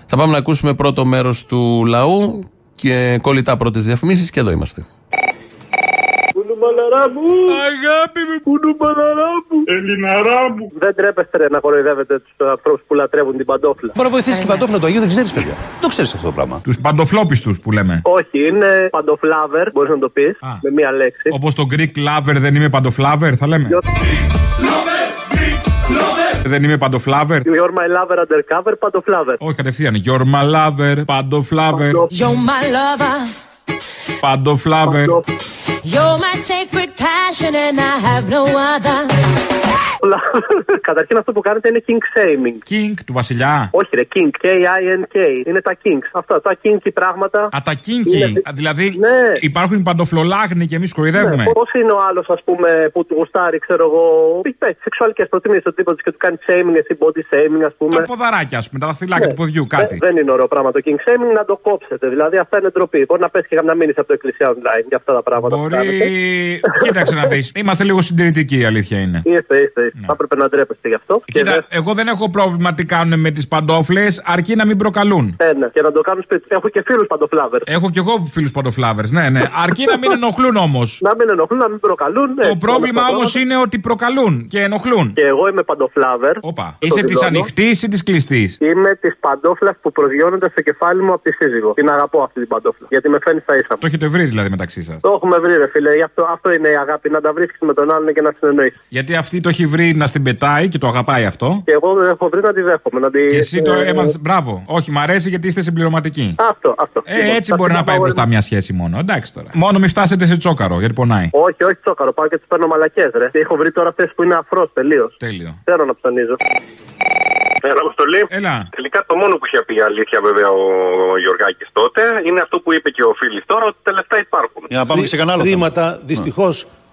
Speaker 3: Θα πάμε να ακούσουμε πρώτο μέρος του λαού και κολλητά πρώτες διαφημίσεις και εδώ είμαστε.
Speaker 20: Κουνούμαλαρά μου! Αγάπη μου, κουνούμαλαρά μου! Ελληναρά μου! Δεν τρέπεστε ρε, να κοροϊδεύετε τους ανθρώπους που λατρεύουν την παντόφλα.
Speaker 21: Μπορεί να βοηθήσει και η παντόφλα του Αγίου, δεν ξέρεις, παιδιά. Δεν το ξέρεις αυτό το πράγμα.
Speaker 13: Τους παντοφλόπιστους που λέμε.
Speaker 20: Όχι, είναι παντοφλάβερ, μπορείς να το πεις με μία λέξη.
Speaker 13: Όπως το Greek lover δεν είμαι παντοφλάβερ, θα λέμε. Δεν είμαι παντοφλάβερ.
Speaker 20: You're my lover undercover, παντοφλάβερ.
Speaker 13: Όχι, κατευθείαν. You're my lover, παντοφλάβερ.
Speaker 22: You're my lover.
Speaker 13: Παντοφλάβερ.
Speaker 23: You're my sacred passion and I have no other.
Speaker 20: Καταρχήν αυτό που κάνετε είναι king shaming.
Speaker 22: King του βασιλιά.
Speaker 20: Όχι, ρε, king, K-I-N-K. Είναι τα kings. Αυτά τα kinky πράγματα.
Speaker 22: Α, τα kinky.
Speaker 20: Είναι-
Speaker 22: Δηλαδή
Speaker 20: Ναι.
Speaker 22: υπάρχουν παντοφλολάγνοι και εμείς κοροϊδεύουμε.
Speaker 20: Πώς είναι ο άλλος, ας πούμε, που του γουστάρει, ξέρω εγώ. Έχει σεξουαλικές προτιμήσεις ο τύπος και του κάνει shaming, εσύ body shaming, ας πούμε.
Speaker 22: Τα ποδαράκια, ας πούμε, τα δαχτυλάκια
Speaker 20: Ναι.
Speaker 22: του ποδιού, κάτι.
Speaker 20: Δεν, δεν είναι ωραίο πράγμα το king shaming να το κόψετε. Δηλαδή αυτά είναι ντροπή. Μπορεί να πέσει και να μείνεις από το εκκλησία online για αυτά τα πράγματα. που κάνετε.
Speaker 22: Μπορεί. Κοίταξε να δεις. Είμαστε λίγο συντηρητικοί, η αλήθεια είναι.
Speaker 20: Είστε, είστε. Είστε. Θα έπρεπε να ντρέπεστε γι' αυτό. Και
Speaker 22: Κοίτα, εγώ δεν έχω πρόβλημα τι κάνουν με τις παντόφλες, αρκεί να μην προκαλούν.
Speaker 20: Ε, ναι, και να το κάνουν σπίτι. Έχω και φίλους παντοφλάβερς.
Speaker 22: Έχω κι εγώ φίλους παντοφλάβερς, ναι, ναι. Αρκεί να μην ενοχλούν όμως.
Speaker 20: Να μην ενοχλούν, να μην προκαλούν. ναι.
Speaker 22: Το πρόβλημα
Speaker 20: Όλα αυτά
Speaker 22: όμως
Speaker 20: πράγματα.
Speaker 22: είναι ότι προκαλούν και ενοχλούν.
Speaker 20: Και εγώ είμαι παντοφλάβερ.
Speaker 22: Όπα.
Speaker 20: Το
Speaker 22: Είσαι της
Speaker 20: δηλώνω.
Speaker 22: ανοιχτής ή της κλειστής;
Speaker 20: Είμαι της παντόφλας που προσγειώνεται στο κεφάλι μου από τη σύζυγο. Την αγαπώ αυτή την παντόφλα. Γιατί με φαίνει στα ίσα μου.
Speaker 22: Το έχετε βρει δηλαδή μεταξύ σας;
Speaker 20: Το έχουμε βρει, ρε φίλε. Γι' αυτό, αυτό είναι η αγάπη. Να τα βρίσκεις με τον άλλον και να συνεννοείς.
Speaker 22: Γιατί αυτή το έχει βρει να στην πετάει και το αγαπάει αυτό.
Speaker 20: Και εγώ έχω βρει να τη δέχομαι. Να τη...
Speaker 22: Και εσύ το
Speaker 20: ε,
Speaker 22: έμαθες. Μπράβο. Όχι, μ' αρέσει γιατί είστε συμπληρωματικοί.
Speaker 20: Αυτό, αυτό.
Speaker 22: Ε,
Speaker 20: Λοιπόν,
Speaker 22: έτσι
Speaker 20: θα
Speaker 22: μπορεί
Speaker 20: την
Speaker 22: να πάει
Speaker 20: πάω,
Speaker 22: μπροστά μια σχέση μόνο. Εντάξει τώρα. Μόνο μην φτάσετε σε τσόκαρο γιατί πονάει.
Speaker 20: Όχι, όχι τσόκαρο. Πάω και τους παίρνω μαλακές, ρε. Έχω βρει τώρα αυτές που είναι αφρός τελείως.
Speaker 22: Τέλειο.
Speaker 20: Θέλω να ψωνίζω.
Speaker 11: Έλα, Αποστολή.
Speaker 22: Έλα.
Speaker 11: Τελικά το μόνο που είχε πει η αλήθεια βέβαια ο Γιωργάκης τότε είναι αυτό που είπε και ο Φίλης τώρα ότι τα λεφτά υπάρχουν.
Speaker 21: Για να πάμε και σε κανένα άλλο. θέμα.
Speaker 24: Χρήματα, δυστυχώ,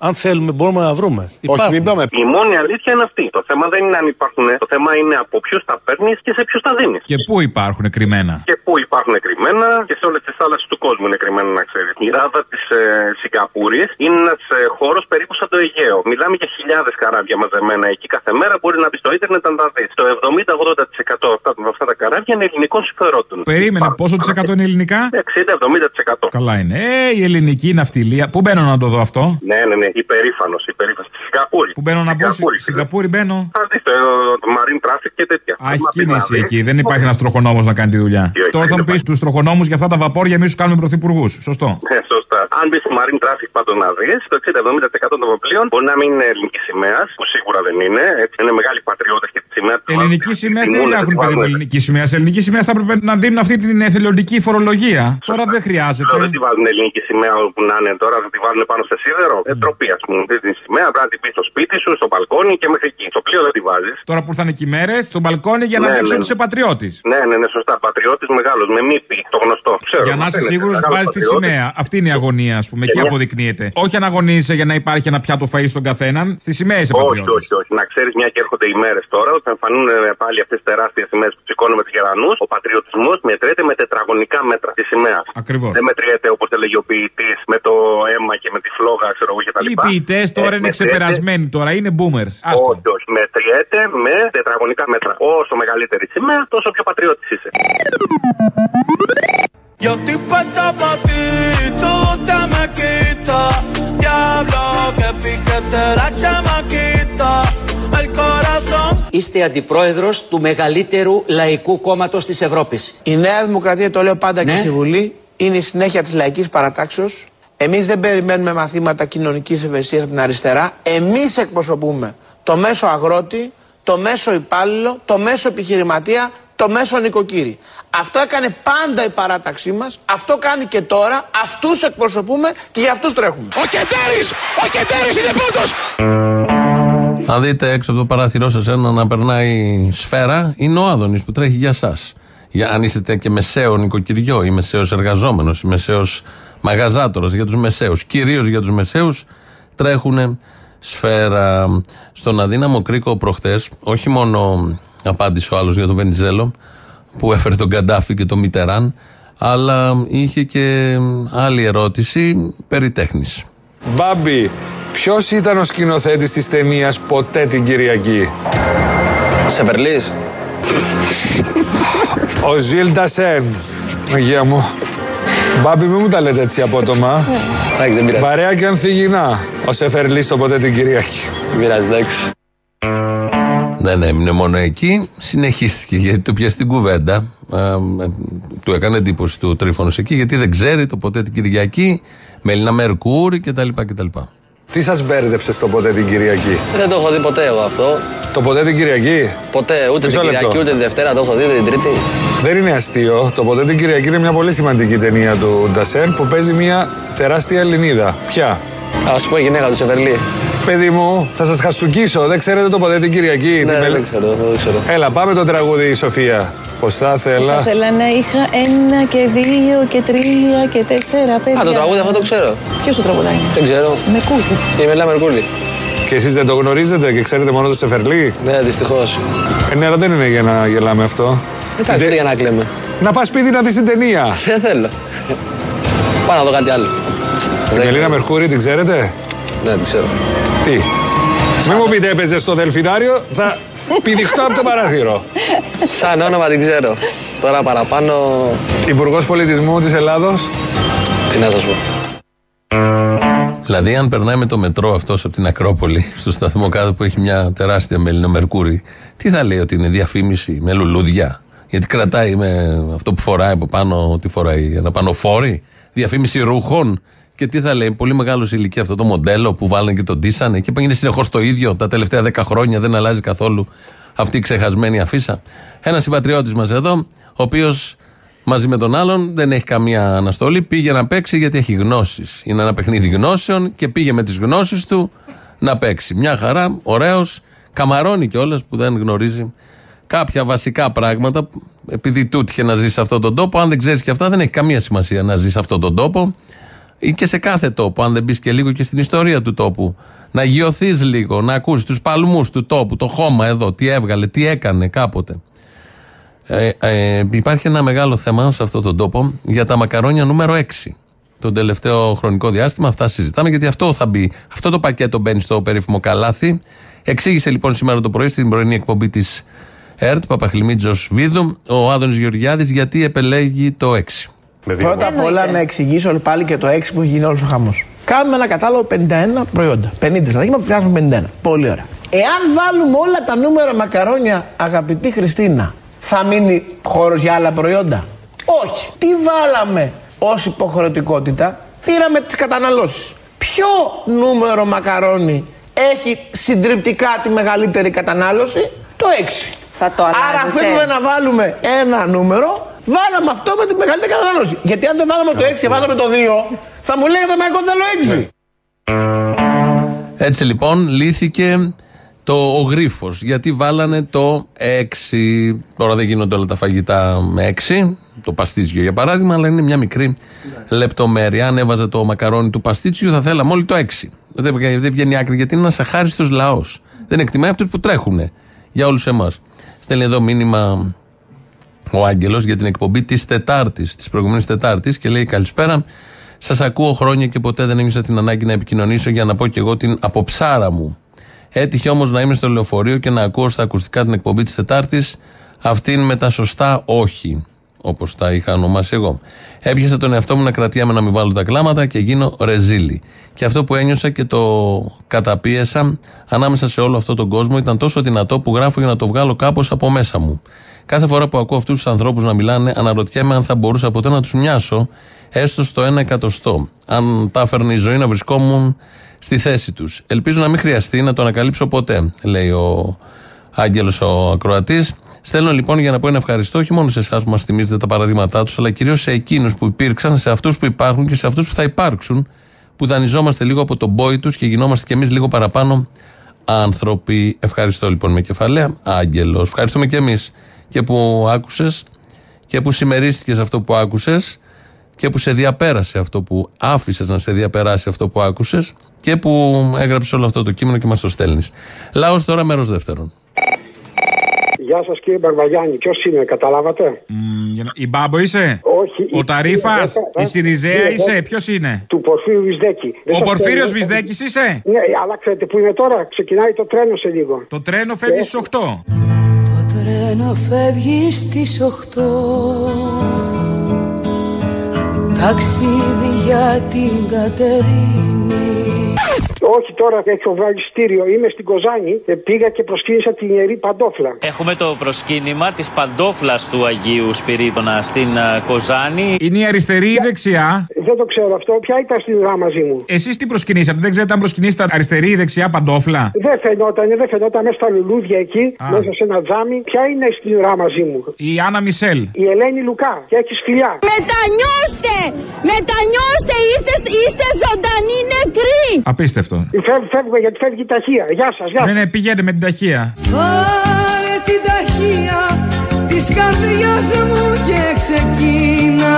Speaker 24: αν θέλουμε, μπορούμε να βρούμε.
Speaker 21: Όχι, μην πάμε.
Speaker 11: Η μόνη αλήθεια είναι αυτή. Το θέμα δεν είναι αν υπάρχουν. Το θέμα είναι από ποιους τα παίρνεις και σε ποιους τα δίνεις.
Speaker 22: Και πού υπάρχουν κρυμμένα.
Speaker 11: Και πού υπάρχουν κρυμμένα και σε όλες τις θάλασσες του κόσμου είναι κρυμμένα, να ξέρεις. Η ράδα της ε, Σιγκαπούρης είναι ένας ε, χώρος περίπου σαν το Αιγαίο. Μιλάμε για χιλιάδες καράβια μαζεμένα εκεί κάθε μέρα. Μπορεί να μπεις στο ίντερνετ να τα δεις. Το 70-80% αυτά, αυτά τα καράβια είναι ελληνικών συμφερόντων.
Speaker 22: Περίμενα πόσο τη εκατό είναι ελληνικά;
Speaker 11: 60-70%.
Speaker 22: Καλά είναι. Ε, η ελληνική ναυτιλία. Πού μπαίνω να το δω αυτό;
Speaker 11: Ναι, ναι, ναι. Υπερήφανος, υπερήφανος. Στη Σιγκαπούρη.
Speaker 22: Πού μπαίνω να μπω.
Speaker 11: Σιγκαπούρη.
Speaker 22: Στη Σιγκαπούρη μπαίνω.
Speaker 11: Θα δει το, το marine traffic και τέτοια.
Speaker 22: Α, έχει
Speaker 11: Άμα πει να
Speaker 22: κίνηση
Speaker 11: δεις,
Speaker 22: εκεί. Δεν υπάρχει ένας τροχονόμος να κάνει τη δουλειά.
Speaker 11: όχι,
Speaker 22: Τώρα θα
Speaker 11: δεν
Speaker 22: μου πεις τους τροχονόμους για αυτά τα βαπόρια, εμείς τους κάνουμε πρωθυπουργούς. Σωστό.
Speaker 11: Ναι, σωστά. Αν μπει στο marine traffic πάντω να δεις, το 60-70% των βιβλίων μπορεί να μην είναι ελληνικής σημαίας, που σίγουρα δεν είναι. Έτσι, είναι μεγάλοι πατριώτες και τη σημαία τους.
Speaker 22: Ελληνική σημαία τι
Speaker 11: τιμούν,
Speaker 22: έχουν
Speaker 11: τη
Speaker 22: παιδί μου
Speaker 11: βάζουν.
Speaker 22: ελληνική σημαία; Σε ελληνική σημαία θα έπρεπε να δίνουν αυτή την εθελοντική φορολογία. Τώρα δεν χρειάζεται.
Speaker 11: Λέω, δεν τη βάζουν ελληνική σημαία όπου να είναι τώρα, θα τη βάλουν πάνω σε σίδερο. Ε, ντροπή, α πούμε. Δεις Τη σημαία πρέπει να την πει στο σπίτι σου, στο μπαλκόνι και μέχρι εκεί. Στο πλοίο δεν τη βάζεις.
Speaker 22: Τώρα που ήρθαν και οι μέρες, στο μπαλκόνι για να
Speaker 11: Ναι,
Speaker 22: δείξουν
Speaker 11: ναι.
Speaker 22: ότι είσαι πατριώτη.
Speaker 11: Ναι, ναι, ναι, σωστά. Πατριώτης μεγάλος, με μύπη, το γνωστό. Ξέρω,
Speaker 22: Για να είσαι
Speaker 11: μαθαίνετε,
Speaker 22: σίγουρος,
Speaker 11: μεγάλος
Speaker 22: βάζεις τη
Speaker 11: πατριώτης.
Speaker 22: σημαία. Αυτή είναι η αγωνία, ας πούμε.
Speaker 11: Και
Speaker 22: Εκεί
Speaker 11: μια-
Speaker 22: αποδεικνύεται. Όχι αν αγωνίζεσαι για να υπάρχει ένα πιάτο φαΐ στον καθέναν. Στη σημαία είσαι
Speaker 11: Όχι,
Speaker 22: πατριώτης.
Speaker 11: όχι, όχι. Να ξέρεις, μια και έρχονται οι μέρες τώρα, ότι θα εμφανούν ε, πάλι αυτές τις τεράστιες σημαίες που σηκώνουμε τους γερανούς. Ο πατριωτισμός μετριέται με τετραγωνικά μέτρα τη σημαία.
Speaker 22: Ακριβώς.
Speaker 11: Δεν μετριέται όπως έλεγε ο ποιητής με το αίμα και με τη φλόγα, ξέρω εγώ κτλ.
Speaker 22: Οι ποιητές τώρα
Speaker 11: Ε,
Speaker 22: είναι
Speaker 11: μετριέται-
Speaker 22: ξεπερασμένοι τώρα, είναι boomers. Άστο.
Speaker 11: Όχι, όχι. Μετριέται με τετραγωνικά μέτρα. Όσο μεγαλύτερη η σημαία, τόσο πιο πατριώτης είσαι.
Speaker 9: Yo estoy puesto pa' ti, tú te me quitas. Diablo, que piquete la chamaquita. El corazón
Speaker 1: Είστε αντιπρόεδρος του μεγαλύτερου λαϊκού κόμματος της Ευρώπης.
Speaker 2: Η Νέα Δημοκρατία, το λέω πάντα και στη Βουλή, είναι η συνέχεια της λαϊκής παρατάξεως. Εμείς δεν περιμένουμε μαθήματα κοινωνικής ευαισθησίας από την αριστερά. Εμείς εκπροσωπούμε το μέσο αγρότη, το μέσο υπάλληλο, το μέσο επιχειρηματία, το μέσο νοικοκύρη. Αυτό έκανε πάντα η παράταξή μας. Αυτό κάνει και τώρα. Αυτούς εκπροσωπούμε και για αυτούς τρέχουμε.
Speaker 9: Ο Κεντέρης, ο Κεντέρης είναι πρώτος.
Speaker 3: Αν δείτε έξω από το παράθυρό σας ένα να περνάει σφαίρα, είναι ο Άδωνης που τρέχει για εσά. Για, αν είστε και μεσαίο νοικοκυριό ή μεσαίος εργαζόμενος ή μεσαίος μαγαζάτορος για τους μεσαίους, κυρίως για τους μεσαίους, τρέχουν σφαίρα. Στον αδύναμο κρίκο προχθές, όχι μόνο απάντησε ο άλλος για τον Βενιζέλο που έφερε τον Καντάφη και τον Μιτεράν, αλλά είχε και άλλη ερώτηση περί τέχνης.
Speaker 17: Μπάμπη, ποιος ήταν ο σκηνοθέτης της ταινίας Ποτέ την Κυριακή.
Speaker 12: Σεβερλής.
Speaker 17: Ο Ζιλ Ντασέν. Αγία μου. Μπάμπη, μην μου τα λέτε έτσι απότομα.
Speaker 12: Εντάξει, δεν πειράζει.
Speaker 17: Παρέα και ανθυγινά. Ο Σεφερλή το ποτέ την Κυριακή.
Speaker 12: Δεν πειράζει, εντάξει.
Speaker 3: Δεν έμεινε μόνο εκεί, συνεχίστηκε γιατί το πιάσει την κουβέντα. Ε, ε, του έκανε εντύπωση του τρίφωνο εκεί, γιατί δεν ξέρει το ποτέ την Κυριακή, Μελίνα Μερκούρη κτλ. κτλ.
Speaker 17: Τι σας μπέρδεψε στο ποτέ την Κυριακή;
Speaker 12: Δεν το έχω δει ποτέ εγώ αυτό.
Speaker 17: Το ποτέ την Κυριακή;
Speaker 12: Ποτέ, ούτε
Speaker 17: Μισό
Speaker 12: την
Speaker 17: λεπτό.
Speaker 12: Κυριακή, ούτε την Δευτέρα το έχω δει, ούτε την Τρίτη.
Speaker 17: Δεν είναι αστείο. Το ποτέ την Κυριακή είναι μια πολύ σημαντική ταινία του Ντασέν που παίζει μια τεράστια Ελληνίδα. Ποια;
Speaker 12: Α σου πω η γυναίκα του Σεβερλί.
Speaker 17: Παιδί μου, θα σας χαστούκίσω. Δεν ξέρετε το ποτέ την Κυριακή.
Speaker 12: Ναι,
Speaker 17: την
Speaker 12: δεν ξέρω, δεν ξέρω.
Speaker 17: Έλα, πάμε το τραγούδι, Σοφία. Πώς θα
Speaker 25: Θα
Speaker 17: ήθελα.
Speaker 25: ήθελα να είχα ένα και δύο και τρία και τέσσερα παιδιά.
Speaker 12: Α, το τραγούδι αυτό το ξέρω.
Speaker 25: Ποιος το τραγουδάει;
Speaker 12: Δεν ξέρω.
Speaker 25: Με κούκι.
Speaker 12: Η Μελά Μερκούλη.
Speaker 17: Και εσείς δεν το γνωρίζετε και ξέρετε μόνο το Σεφερλί.
Speaker 12: Ναι, δυστυχώς.
Speaker 17: Ε, ναι, αλλά δεν είναι για να γελάμε αυτό.
Speaker 12: Εντάξει, δεν για να κλαίμε;
Speaker 17: Να πας σπίτι να δεις την ταινία.
Speaker 12: Δεν θέλω. Πάω να δω κάτι άλλο.
Speaker 17: Την Μελίνα Μερκούρη την ξέρετε;
Speaker 12: Ναι, την ξέρω.
Speaker 17: Τι; Μην μου πείτε έπαιζε στο Δελφινάριο, θα πηδηχτώ από το παράθυρο.
Speaker 12: Σαν όνομα την ξέρω. Τώρα παραπάνω.
Speaker 17: Υπουργός Πολιτισμού της Ελλάδος.
Speaker 12: Τι να σας πω.
Speaker 3: Δηλαδή, αν περνάει με το μετρό αυτός από την Ακρόπολη, στο σταθμό κάτω που έχει μια τεράστια μελινό Μερκούρι, τι θα λέει ότι είναι διαφήμιση με λουλούδια; Γιατί κρατάει με αυτό που φοράει από πάνω, τι φοράει, ένα πανοφόρι, διαφήμιση ρούχων. Και τι θα λέει, πολύ μεγάλος ηλικία αυτό το μοντέλο που βάλανε και τον ντύσανε και που είναι συνεχώς το ίδιο τα τελευταία 10 χρόνια, δεν αλλάζει καθόλου αυτή η ξεχασμένη αφίσα. Ένας συμπατριώτης μας εδώ, ο οποίος μαζί με τον άλλον δεν έχει καμία αναστολή, πήγε να παίξει γιατί έχει γνώσεις. Είναι ένα παιχνίδι γνώσεων και πήγε με τις γνώσεις του να παίξει. Μια χαρά, ωραίος, καμαρώνει κιόλας που δεν γνωρίζει κάποια βασικά πράγματα. Επειδή τούτυχε να ζει σε αυτόν τον τόπο, αν δεν ξέρεις και αυτά, δεν έχει καμία σημασία να ζει σε αυτόν τον τόπο ή και σε κάθε τόπο. Αν δεν μπεις και λίγο και στην ιστορία του τόπου, να γιωθείς λίγο, να ακούσεις τους παλμούς του τόπου, το χώμα εδώ, τι έβγαλε, τι έκανε κάποτε. Ε, ε, υπάρχει ένα μεγάλο θέμα σε αυτόν τον τόπο για τα μακαρόνια νούμερο 6. Τον τελευταίο χρονικό διάστημα αυτά συζητάμε γιατί αυτό θα μπει. Αυτό το πακέτο μπαίνει στο περίφημο καλάθι. Εξήγησε λοιπόν σήμερα το πρωί στην πρωινή εκπομπή της ΕΡΤ, Παπαχλημίτζος Βίδου, ο Άδωνης Γεωργιάδης, γιατί επελέγει το 6.
Speaker 2: Πρώτα απ' όλα να εξηγήσω πάλι και το 6 που έχει γίνει όλος ο χαμός. Κάνουμε ένα κατάλογο 51 προϊόντα. 50 δηλαδή, και φτιάχνουμε 51. Πολύ ωραία. Εάν βάλουμε όλα τα νούμερα μακαρόνια, αγαπητή Χριστίνα, θα μείνει χώρος για άλλα προϊόντα; Όχι. Τι βάλαμε ως υποχρεωτικότητα, πήραμε τις καταναλώσεις. Ποιο νούμερο μακαρόνι έχει συντριπτικά τη μεγαλύτερη κατανάλωση, το 6.
Speaker 26: Θα το
Speaker 2: Άρα
Speaker 26: αλλάζετε.
Speaker 2: αφήνουμε να βάλουμε ένα νούμερο, βάλαμε αυτό με τη μεγαλύτερη κατανάλωση. Γιατί αν δεν βάλαμε το 6 και βάλαμε το 2, θα μου λέγατε Μα εγώ θέλω 6.
Speaker 3: Έτσι λοιπόν λύθηκε το, ο γρίφος. Γιατί βάλανε το 6. Τώρα δεν γίνονται όλα τα φαγητά με 6. Το παστίτσιο για παράδειγμα, αλλά είναι μια μικρή λεπτομέρεια. Αν έβαζε το μακαρόνι του παστίτσιου, θα θέλαμε όλοι το 6. Δεν, βγα- δεν βγαίνει άκρη γιατί είναι ένας αχάριστος λαός. Δεν εκτιμάει αυτούς που τρέχουν για όλους εμάς. Στέλνει εδώ μήνυμα ο Άγγελος για την εκπομπή της Τετάρτης, της προηγούμενης Τετάρτης και λέει Καλησπέρα. Σας ακούω χρόνια και ποτέ δεν ένιωσα την ανάγκη να επικοινωνήσω για να πω και εγώ την αποψάρα μου. Έτυχε όμως να είμαι στο λεωφορείο και να ακούω στα ακουστικά την εκπομπή της Τετάρτης, αυτήν με τα σωστά όχι, όπως τα είχα ονομάσει εγώ. Έπιασα τον εαυτό μου να κρατιάμαι να μην βάλω τα κλάματα και γίνω ρεζίλη. Και αυτό που ένιωσα και το καταπίεσα ανάμεσα σε όλο αυτό τον κόσμο ήταν τόσο δυνατό που γράφω για να το βγάλω κάπως από μέσα μου. Κάθε φορά που ακούω αυτούς τους ανθρώπους να μιλάνε, αναρωτιέμαι αν θα μπορούσα ποτέ να τους μοιάσω, έστω στο ένα εκατοστό. Αν τα έφερνε η ζωή να βρισκόμουν στη θέση τους. Ελπίζω να μην χρειαστεί να το ανακαλύψω ποτέ, λέει ο Άγγελος ο Ακροατής. Στέλνω λοιπόν για να πω ένα ευχαριστώ όχι μόνο σε εσάς που μας θυμίζετε τα παραδείγματά τους, αλλά κυρίως σε εκείνους που υπήρξαν, σε αυτούς που υπάρχουν και σε αυτούς που θα υπάρξουν, που δανειζόμαστε λίγο από τον πόη τους και γινόμαστε κι εμείς λίγο παραπάνω άνθρωποι. Ευχαριστώ λοιπόν με κεφαλαία. Άγγελος. Ευχαριστούμε κι εμείς και που άκουσε και που συμμερίστηκε αυτό που άκουσε και που σε διαπέρασε αυτό που άφησε να σε διαπεράσει αυτό που άκουσε και που έγραψε όλο αυτό το κείμενο και μα το στέλνει. Λαό τώρα, μέρο δεύτερον.
Speaker 27: Γεια σα κύριε Μπαρβαγιάννη, ποιο είναι, καταλάβατε.
Speaker 22: Η Μπάμπο είσαι?
Speaker 27: Όχι.
Speaker 22: Ο Ταρήφα?
Speaker 27: η-
Speaker 22: Η Σιριζέα είσαι? Ποιο είναι?
Speaker 27: Του Πορφύριου Βυσδέκη. Δεν
Speaker 22: Ο
Speaker 27: σας
Speaker 22: Πορφύριο
Speaker 27: θέλω-
Speaker 22: Βυσδέκη είσαι?
Speaker 27: Ναι, αλλά ξέρετε που είναι τώρα, ξεκινάει το τρένο σε λίγο.
Speaker 22: Το τρένο φεύγει στι 8.
Speaker 26: Το τρένο φεύγει στις 8 Ταξίδι για την Κατερίνη
Speaker 27: Όχι τώρα έχω βγάλει στήριο. Είμαι στην Κοζάνη. ε, Πήγα και προσκύνησα την ιερή παντόφλα.
Speaker 28: Έχουμε το προσκύνημα της παντόφλας του Αγίου Σπυρίδωνα στην α, Κοζάνη.
Speaker 22: Είναι η αριστερή ή η δεξιά;
Speaker 27: Δεν το ξέρω αυτό. Ποια ήταν στην ουρά μαζί μου;
Speaker 22: Εσείς τι προσκυνήσατε, δεν ξέρετε αν προσκυνήσατε αριστερή ή δεξιά παντόφλα;
Speaker 27: Δεν φαινόταν, δεν φαινόταν μέσα στα λουλούδια εκεί,
Speaker 22: Α.
Speaker 27: μέσα σε ένα τζάμι. Ποια είναι στην ουρά μαζί μου;
Speaker 22: Η Άννα Μισελ.
Speaker 27: Η Ελένη Λουκά. Και έχει φιλιά.
Speaker 23: Μετανιώστε! Μετανιώστε! Είστε, είστε ζωντανοί νεκροί!
Speaker 22: Απίστευτο.
Speaker 27: Φεύγουμε, φεύγουμε γιατί φεύγει η ταχεία. Γεια σας, γεια
Speaker 22: Ναι,
Speaker 27: σας.
Speaker 22: ναι, πηγαίνετε με την ταχεία.
Speaker 25: Πάρε την ταχεία της καρδιάς μου και ξεκίνα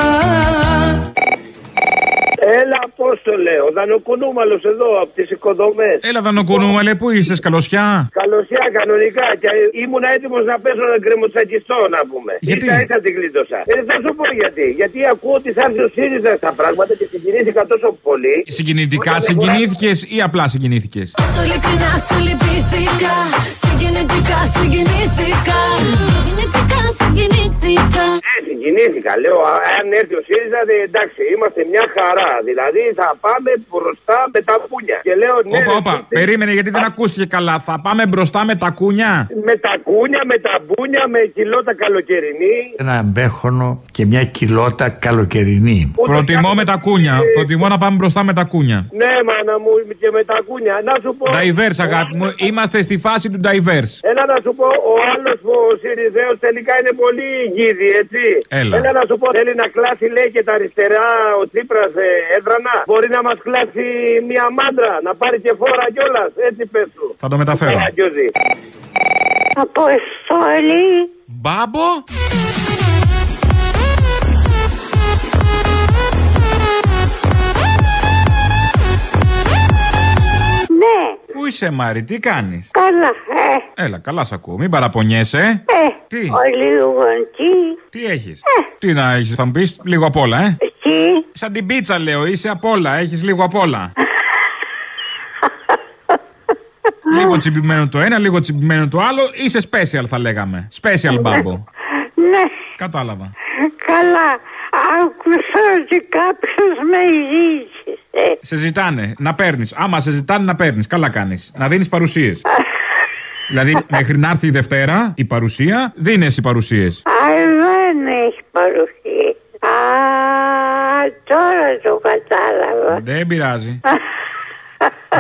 Speaker 26: Έλα, Απόστολε, ο Δανοκουνούμαλος εδώ από τις οικοδομές.
Speaker 22: Έλα, Δανοκουνούμαλε, πού είσαι, καλωσιά.
Speaker 26: Καλωσιά, κανονικά. Και ήμουν έτοιμος να πέσω να γκρεμοτσακιστώ, να πούμε.
Speaker 22: Γιατί;
Speaker 26: Ίσα ίσα την κλείτωσα. Ε, θα σου πω γιατί. Γιατί ακούω ότι θα έρθει ο ΣΥΡΙΖΑ στα πράγματα και συγκινήθηκα τόσο πολύ.
Speaker 22: Συγκινητικά συγκινήθηκες ή απλά συγκινήθηκες;
Speaker 23: Όσο ειλικρινά σου λυπήθηκα Συγκινητικά συγκινήθηκα Συγκινητικά συγκινήθηκα
Speaker 26: Ε, συγκινήθηκα. Λέω, α- αν έρθει ο ΣΥΡΙΖΑ, δε, εντάξει, είμαστε μια χαρά. Δηλαδή θα πάμε μπροστά με τα πούνια. Και λέω, ναι,
Speaker 22: Όπα,
Speaker 26: ρε,
Speaker 22: όπα,
Speaker 26: τι-
Speaker 22: περίμενε γιατί δεν ακούστηκε καλά. Θα πάμε μπροστά με τα κούνια;
Speaker 26: Με τα κούνια, με τα μπούνια, με κιλότα καλοκαιρινή.
Speaker 21: Ένα μπέχονο και μια κοιλότα καλοκαιρινή.
Speaker 22: Προτιμώ με τα κούνια. Προτιμώ να πάμε μπροστά με τα κούνια.
Speaker 26: Ναι, μάνα μου, και με τα κούνια. Να σου πω.
Speaker 22: Diverse, αγάπη μου. Είμαστε στη φάση του diverse.
Speaker 26: Έλα να σου πω, ο άλλος ο Σιριζέος τελικά είναι πολύ γίδι, έτσι.
Speaker 22: Έλα.
Speaker 26: να σου πω, θέλει να κλάσει, λέει και τα αριστερά ο Τσίπρας ε, έδρανα. Μπορεί να μας κλάσει μια μάντρα, να πάρει και φόρα κιόλας. Έτσι πες του.
Speaker 22: Θα το μεταφέρω.
Speaker 26: Καραγκιόζη.
Speaker 23: Αποστολή
Speaker 22: Μπάμπο.
Speaker 23: Ναι
Speaker 22: Πού είσαι, Μάρι, τι κάνεις;
Speaker 23: Καλά ε,
Speaker 22: Έλα, καλά σ' ακούω. Μην παραπονιέσαι.
Speaker 23: ε
Speaker 22: Τι;
Speaker 23: Ο Λιγοντή
Speaker 22: Τι έχεις; Τι να έχεις, θα μου πεις λίγο απ' όλα, ε.
Speaker 23: Τι
Speaker 22: Σαν την πίτσα, λέω, είσαι απ' όλα. Έχεις λίγο απ' όλα. λίγο τσιμπημένο το ένα, λίγο τσιμπημένο το άλλο. Είσαι special, θα λέγαμε. Special μπάμπο.
Speaker 23: Ναι
Speaker 22: Κατάλαβα.
Speaker 23: καλά Άκουσα ότι κάποιος με ζήτησε
Speaker 22: Σε ζητάνε να παίρνεις. Άμα σε ζητάνε να παίρνεις, καλά κάνεις. Να δίνεις παρουσίες. δηλαδή, μέχρι να έρθει η Δευτέρα, η παρουσία, δίνεις οι παρουσίες.
Speaker 23: Α, δεν έχει παρουσία Α, τώρα το κατάλαβα
Speaker 22: Δεν πειράζει.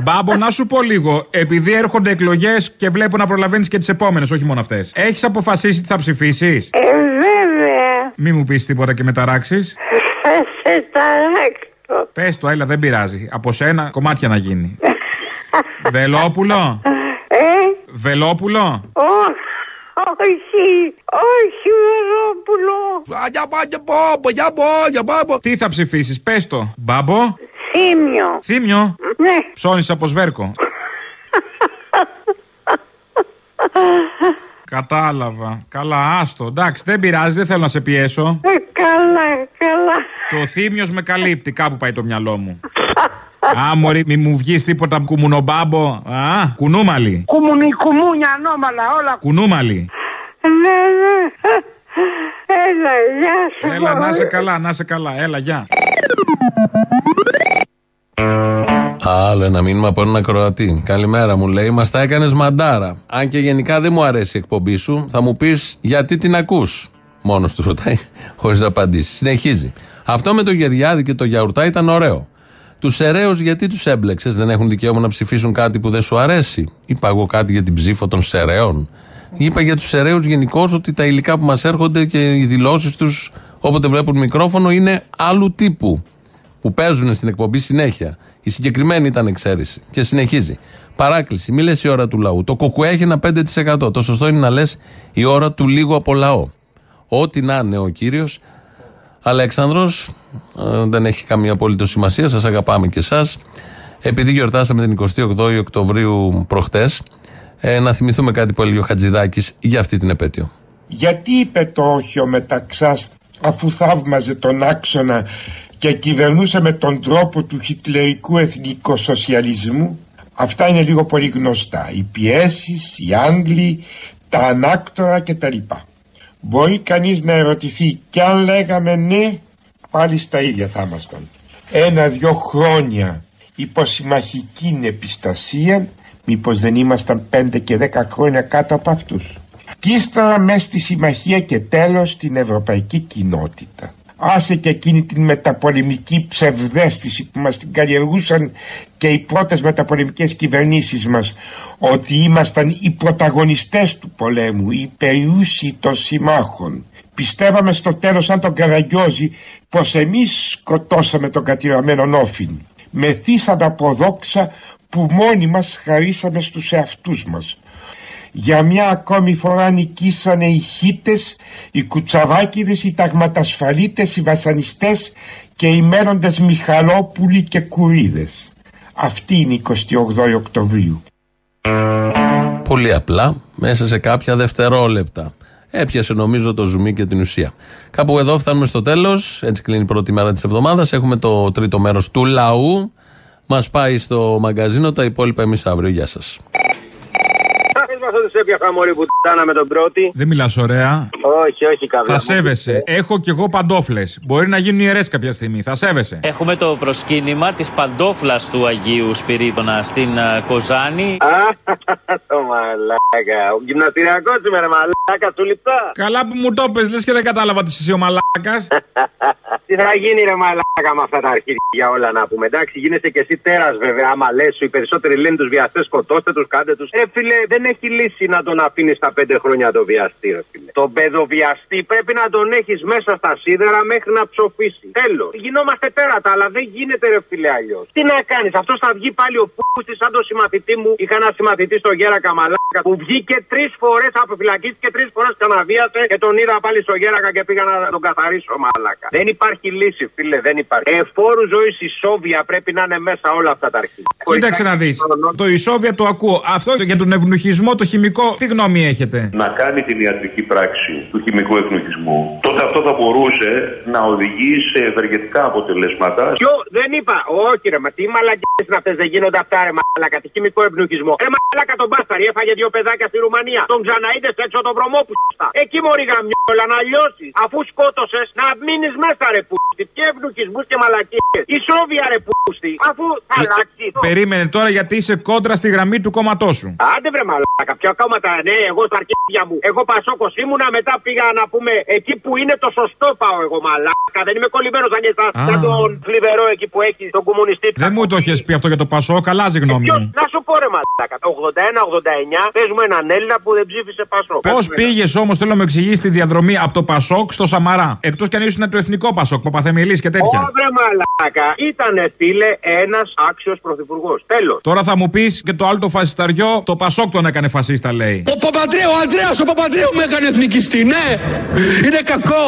Speaker 22: Μπάμπο, να σου πω λίγο. Επειδή έρχονται εκλογές και βλέπω να προλαβαίνεις και τις επόμενες, όχι μόνο αυτές. Έχεις αποφασίσει τι θα ψηφίσεις;
Speaker 23: Ε, βέβαια
Speaker 22: Μη μου πεις τίποτα και με ταράξεις.
Speaker 23: Θα σε ταράξω
Speaker 22: Πες το, έλα, δεν πειράζει. Από σένα κομμάτια να γίνει. Βελόπουλο;
Speaker 23: Ε,
Speaker 22: Βελόπουλο;
Speaker 23: όχι όχι, όχι Βερόπουλο
Speaker 22: Τι θα ψηφίσεις, πες το. Μπάμπο.
Speaker 23: Θύμιο
Speaker 22: Θύμιο.
Speaker 23: Ναι
Speaker 22: Ψώνεις από σβέρκο. Κατάλαβα. Καλά, άστο. Εντάξει, δεν πειράζει, δεν θέλω να σε πιέσω.
Speaker 23: Ε, καλά, καλά
Speaker 22: Το θύμιος με καλύπτει, κάπου πάει το μυαλό μου. Α, μωρή, μη μου βγεις τίποτα κουμουνομπάμπο. Α, κουνούμαλι.
Speaker 27: Κουμουνι, κουμούνια, ανώμαλα, όλα.
Speaker 22: Κουνούμαλι.
Speaker 23: Ναι, ναι Έλα, γεια σου
Speaker 22: Έλα, να είσαι καλά, να είσαι καλά. Έλα, γεια.
Speaker 3: Άλλο ένα μήνυμα από έναν ακροατή. Καλημέρα μου λέει, μας τα έκανες μαντάρα. Αν και γενικά δεν μου αρέσει η εκπομπή σου, θα μου πεις γιατί την ακούς; Μόνος του ρωτάει, χωρίς να απαντήσει. Συνεχίζει. Αυτό με το Γεριάδη και το Γιαουρτά ήταν ωραίο. Τους Σεραίου γιατί τους έμπλεξες, δεν έχουν δικαίωμα να ψηφίσουν κάτι που δεν σου αρέσει; Είπα εγώ κάτι για την ψήφο των Σεραίων. Είπα για τους Σεραίου γενικώς ότι τα υλικά που μας έρχονται και οι δηλώσεις τους όποτε βλέπουν μικρόφωνο είναι άλλου τύπου. Που παίζουν στην εκπομπή συνέχεια. Η συγκεκριμένη ήταν εξαίρεση. Και συνεχίζει. Παράκληση. Μη λες η ώρα του λαού. Το κοκουέ έχει ένα 5%. Το σωστό είναι να λες η ώρα του λίγου από λαό. Ό,τι να είναι ο κύριος Αλέξανδρος ε, δεν έχει καμία απολύτω σημασία. Σας αγαπάμε και εσά. Επειδή γιορτάσαμε την 28η Οκτωβρίου προχτές, ε, να θυμηθούμε κάτι που έλεγε ο Χατζηδάκης για αυτή την επέτειο.
Speaker 29: Γιατί είπε το όχι ο Μεταξάς αφού θαύμαζε τον άξονα και κυβερνούσε με τον τρόπο του χιτλερικού εθνικοσοσιαλισμού; Αυτά είναι λίγο πολύ γνωστά. Οι πιέσεις, οι Άγγλοι, τα ανάκτορα κτλ. Μπορεί κανείς να ερωτηθεί κι αν λέγαμε ναι, πάλι στα ίδια θα ήμασταν. Ένα-δυο χρόνια υποσυμμαχική επιστασία μήπως δεν ήμασταν 5 και 10 χρόνια κάτω από αυτούς. Και ύστερα μέσα στη συμμαχία και τέλος την ευρωπαϊκή κοινότητα. Άσε και εκείνη την μεταπολεμική ψευδέστηση που μας την καλλιεργούσαν και οι πρώτες μεταπολεμικές κυβερνήσεις μας ότι ήμασταν οι πρωταγωνιστές του πολέμου, οι περιούσιοι των συμμάχων. Πιστεύαμε στο τέλος σαν τον Καραγκιόζη πως εμείς σκοτώσαμε τον κατηραμένο Νόφιν. Μεθύσαμε από δόξα που μόνοι μας χαρίσαμε στους εαυτούς μας. Για μια ακόμη φορά νικήσανε οι χίτες, οι κουτσαβάκιδες, οι ταγματασφαλίτες, οι βασανιστές και οι μένοντες Μιχαλόπουλοι και Κουρίδες. Αυτή είναι η 28 Οκτωβρίου.
Speaker 3: Πολύ απλά, μέσα σε κάποια δευτερόλεπτα. Έπιασε νομίζω το ζουμί και την ουσία. Κάπου εδώ φτάνουμε στο τέλος. Έτσι κλείνει η πρώτη μέρα της εβδομάδας. Έχουμε το τρίτο μέρος του λαού. Μας πάει στο μαγκαζίνο. Τα υπόλοιπα εμείς αύριο. Γεια σας.
Speaker 30: Αυτό του έπιαχα μόλι που τάνα με τον πρώτη.
Speaker 22: Δεν μιλάς ωραία.
Speaker 30: Όχι, όχι καβιά.
Speaker 22: Θα σέβεσαι. Έχω κι εγώ παντόφλες. Μπορεί να γίνουν ιερές κάποια στιγμή. Θα σέβεσαι.
Speaker 28: Έχουμε το προσκύνημα της παντόφλας του Αγίου Σπυρίδωνα στην α, Κοζάνη.
Speaker 30: Α, το μαλάκα. Ο γυμναστηριακός σήμερα, μαλάκα, του λιπτά.
Speaker 22: Καλά που μου το πες, λες και δεν κατάλαβα ότι είσαι ο μαλάκας.
Speaker 30: Τι θα γίνει, ρε μαλάκα, με αυτά τα αρχίδια όλα να πούμε. Εντάξει, γίνεσαι και εσύ τέρας βέβαια, άμα λες σου. Οι περισσότεροι λένε τους βιαστές, σκοτώστε τους, κάντε τους. Ε, φίλε, δεν έχει λύση να τον αφήνεις στα πέντε χρόνια το βιαστή, ρε φίλε. Τον παιδοβιαστή πρέπει να τον έχεις μέσα στα σίδερα μέχρι να ψοφήσει. Τέλος. Γινόμαστε τέρατα, αλλά δεν γίνεται, ρε φίλε, αλλιώς. Τι να κάνεις, αυτός θα βγει πάλι ο πούστη σαν το συμμαθητή μου. Είχα ένα συμμαθητή στο Γέρακα Μαλάκα που βγήκε τρεις φορές αποφυλακίστηκε, τρεις φορές ξαναβίασε και τον είδα πάλι στο Γέρακα και πήγα να τον καθαρίσω, Μαλάκα. Δεν υπάρχει λύση, φίλε, δεν υπάρχει. Εφόρου ζωής ισόβια πρέπει να είναι μέσα όλα αυτά τα αρχίδια.
Speaker 22: Κοίταξε να δεις. Το ισόβια το ακούω. Αυτό για τον ευνοχισμό, το χημικό, τι γνώμη έχετε;
Speaker 31: να κάνει την ιατρική πράξη του χημικού ευνοχισμού, τότε αυτό θα μπορούσε να οδηγεί σε ευεργετικά αποτελέσματα.
Speaker 30: Ποιο, δεν είπα. Όχι, ρε, μα τι μαλακίε είναι αυτές, δεν γίνονται αυτά, ρε μαλακα. Τι χημικό εμπνουχισμό. Ρε μαλακα τον Μπάσταρη έφαγε δύο παιδάκια στη Ρουμανία. Τον ξαναείδες έξω τον βρωμό που στα. Εκεί μωρή γαμιόλα να λιώσεις. Αφού σκότωσες να μείνεις μέσα, ρε πούστη. Και ευνοχισμού και μαλακίες. Ισόβια, ρε πούστη. Αφού θα αλλάξεις.
Speaker 22: Περίμενε τώρα γιατί είσαι κόντρα στη γραμμή του κόμματός σου.
Speaker 30: Άντε βρε μαλάκα, ποια κόμματα, ναι, εγώ στα αρχίδια μου. Εγώ πασόκος ήμουνα, μετά πήγα να πούμε εκεί που είναι το σωστό πάω εγώ μαλάκα. Δεν είμαι κολλημένος σαν και εσάς,
Speaker 22: Α.
Speaker 30: σαν τον θλιβερό εκεί που έχει τον κομμουνιστή.
Speaker 22: Δεν μου το έχει πει αυτό για το Πασό, αλλάζει γνώμη
Speaker 30: Ποιος,
Speaker 22: μου.
Speaker 30: να σου πω ρε μαλάκα, το 81-89 παίζουμε έναν Έλληνα που δεν ψήφισε Πασό.
Speaker 22: Πώς πήγες όμως, θέλω να μου εξηγήσεις τη διαδρομή από το Πασόκ στο Σαμαρά. Εκτός κι αν ήσουν το εθνικό Πασόκ, Παπαθεμιλής και τέτοια.
Speaker 30: Ω βρε μαλάκα, ήταν φίλε ένας άξιος πρωθυπουργός. Τέλος.
Speaker 22: Τώρα θα μου πεις και το άλλο το φασισταριό, το Πασόκ τον έκανε φασίστα, λέει.
Speaker 32: Ο Παπαντρέου, ο Αντρέα ο Παπαντρέου με έκανε εθνικιστή, ναι! Είναι κακό!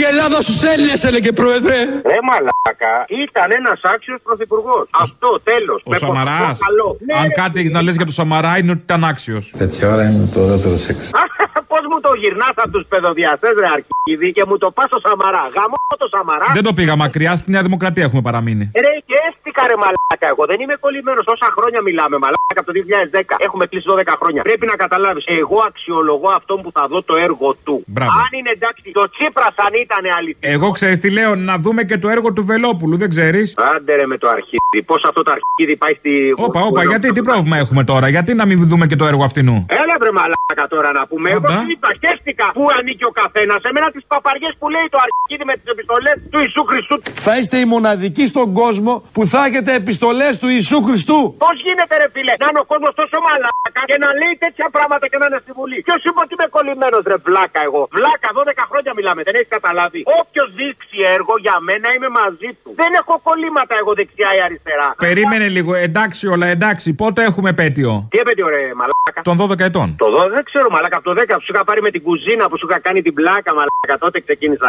Speaker 32: Η Ελλάδα στους Έλληνες έλεγε πρόεδρε!
Speaker 30: Ρε μαλάκα, ήταν ένας άξιος πρωθυπουργός. Αυτό τέλος.
Speaker 22: Ο Σαμαράς.
Speaker 30: Ναι,
Speaker 22: Αν κάτι έχεις να λες για το Σαμαρά, είναι ότι ήταν άξιος.
Speaker 33: Τέτοια ώρα είναι το ωραιότερο σεξ.
Speaker 30: Πώς μου το γυρνάς από τους παιδοδιαστές, ρε Αρκίδη, και μου το πας στο Σαμαρά. Γαμώ το Σαμαρά.
Speaker 22: Δεν το πήγα μακριά, στη Νέα Δημοκρατία έχουμε παραμείνει.
Speaker 30: Ρε, και έστηκα ρε μαλάκα. Εγώ δεν είμαι κολλημένος. Όσα χρόνια μιλάμε, μαλάκα από το 2010. Έχουμε κλείσει 12 χρόνια. Πρέπει να καταλάβεις. Εγώ αξιολογώ αυτόν που θα δω το έργο του.
Speaker 22: Μπράβο.
Speaker 30: Αν είναι εντάξει, το Τσίπρας αν ήταν αλήθεια.
Speaker 22: Εγώ ξέρεις τι λέω, να δούμε και το έργο του Βελόπουλου, δεν ξέρεις;
Speaker 30: Άντε ρε με το αρχίδι. Πώς αυτό το αρχίδι πάει στη.
Speaker 22: Όπα, όπα, γιατί, τι πρόβλημα έχουμε τώρα, γιατί να μην δούμε και το έργο αυτινού;
Speaker 30: Έλα βρε μαλάκα τώρα να πούμε. Εγώ
Speaker 22: Άντα.
Speaker 30: τι είπα, χαίστηκα. Πού ανήκει ο καθένας; Εμένα τις παπαριές που λέει το αρχίδι με τις επιστολές του Ιησού Χριστού.
Speaker 34: Θα είστε οι μοναδικοί στον κόσμο που θα έχετε επιστολές του Ιησού Χριστού.
Speaker 30: Πώς γίνεται, ρε φίλε, να είναι ο κόσμος τόσο μαλάκα και να λέει τέτοια πράγματα και να είναι στη Βουλή. Ποιος είπε ότι είμαι κολλημένος, ρε βλάκα εγώ. Βλάκα, 12 χρόνια μιλάμε, δεν έχεις καταλάβει. Όποιος δείξει έργο για μένα είμαι μαζί του. Δεν έχω κολλήματα εγώ δεξιά ή αριστερά.
Speaker 22: Περίμενε λίγο, εντάξει όλα, εντάξει, πότε έχουμε επέτειο.
Speaker 30: Τι έπαιτε, ρε μαλάκα;
Speaker 22: Των 12 ετών.
Speaker 30: Το 12 δεν ξέρω, μαλάκα. Από το 10 που σου είχα πάρει με την κουζίνα που σου είχα κάνει την πλάκα, μαλάκα. Τότε ξεκίνησα.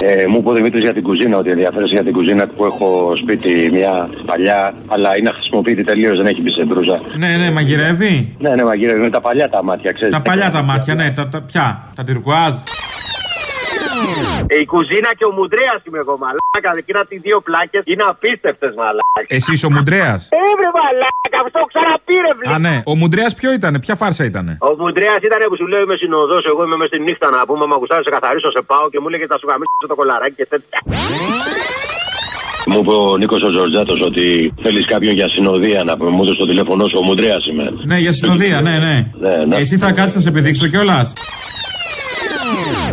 Speaker 35: Ε, μου είπε ο Δημήτρης για την κουζίνα, ότι ενδιαφέρεσαι για την κουζίνα που έχω σπίτι μια παλιά, αλλά είναι αχρησιμοποιητή τελείως, δεν έχει μπει σε μπρούζα.
Speaker 22: Ναι, ναι, μαγειρεύει;
Speaker 35: Ναι, ναι, μαγείρευε με τα παλιά τα μάτια, ξέρεις.
Speaker 22: Τα παλιά τα μάτια, ναι, τα, τα, ποια, τα τυρκουάζ.
Speaker 30: Ε, η κουζίνα και ο Μουντρέας είμαι εγώ, μαλάκα. Εκείνα τις δύο πλάκες είναι απίστευτες, μαλάκα.
Speaker 22: Εσύ ο Μουντρέας;
Speaker 30: Ε, βρε μαλάκα, αυτό ξαναπήρε, βλέ.
Speaker 22: Α, ναι. Ο Μουντρέας ποιο ήταν, ποια φάρσα ήταν.
Speaker 30: Ο Μουντρέας ήταν που σου λέει είμαι συνοδός, εγώ είμαι μέσα στη νύχτα να πούμε. Μα γουστάρει, σε καθαρίσω, σε πάω και μου λέγε τα σου γαμίσω το κολαράκι και τέτοια.
Speaker 35: Μου είπε ο Νίκος ο Τζορτζάτος ότι θέλεις κάποιον για συνοδεία να πούμε. Μου έδωσε το τηλέφωνό σου, ο Μουντρέας είμαι.
Speaker 22: Ναι, για συνοδεία, ναι, ναι.
Speaker 35: Ναι, ναι.
Speaker 22: Εσύ θα κάτσεις να σε επιδείξω κιόλας.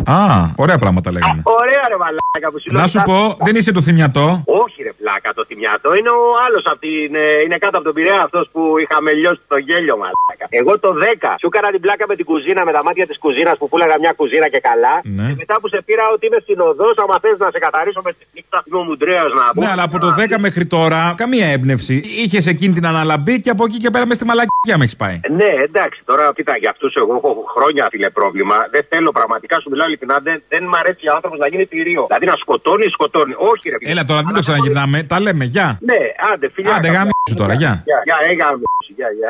Speaker 22: Α, ωραία πράγματα λέγανε.
Speaker 30: Ωραία ρε μαλάκα που σου λέω.
Speaker 22: Να σου πω, δεν είσαι το θυμιατό.
Speaker 30: Όχι ρε πλάκα το θυμιατό. Είναι ο άλλος από την. ε, Είναι κάτω από τον Πειραιά αυτός που είχαμε λιώσει το γέλιο μαλάκα. Εγώ το 10 σου έκανα την πλάκα με την κουζίνα, με τα μάτια της κουζίνας που πούλαγα μια κουζίνα και καλά.
Speaker 22: Ναι.
Speaker 30: Και μετά που σε πήρα ότι είμαι στην οδός, άμα θες να σε καθαρίσω με τη νύχτα. Είμαι ο Μουντρέα να πω.
Speaker 22: Ναι, αλλά από το 10 μέχρι τώρα καμία έμπνευση. Είχες εκείνη την αναλαμπή και από εκεί και πέρα μες στη μαλακία με έχεις πάει.
Speaker 30: Ναι, εντάξει, τώρα κοίτα, για αυτούς εγώ έχω χρόνια φίλε πρόβλημα. Δεν θέλω πραγματικά, σου μιλάω ειλικρινά, δεν, δεν μ' αρέσει ο άνθρωπος να γίνει τυρίο. Δηλαδή να σκοτώνει, σκοτώνει. Όχι, ρε φίλε.
Speaker 22: Έλα τώρα, μην το ξαναγυρνάμε. Τα λέμε, γεια.
Speaker 30: Ναι, άντε, φιλιά.
Speaker 22: Άντε, γάμι σου τώρα, γεια.
Speaker 30: Γεια, γεια, ε, γάμι σου, γεια, γεια.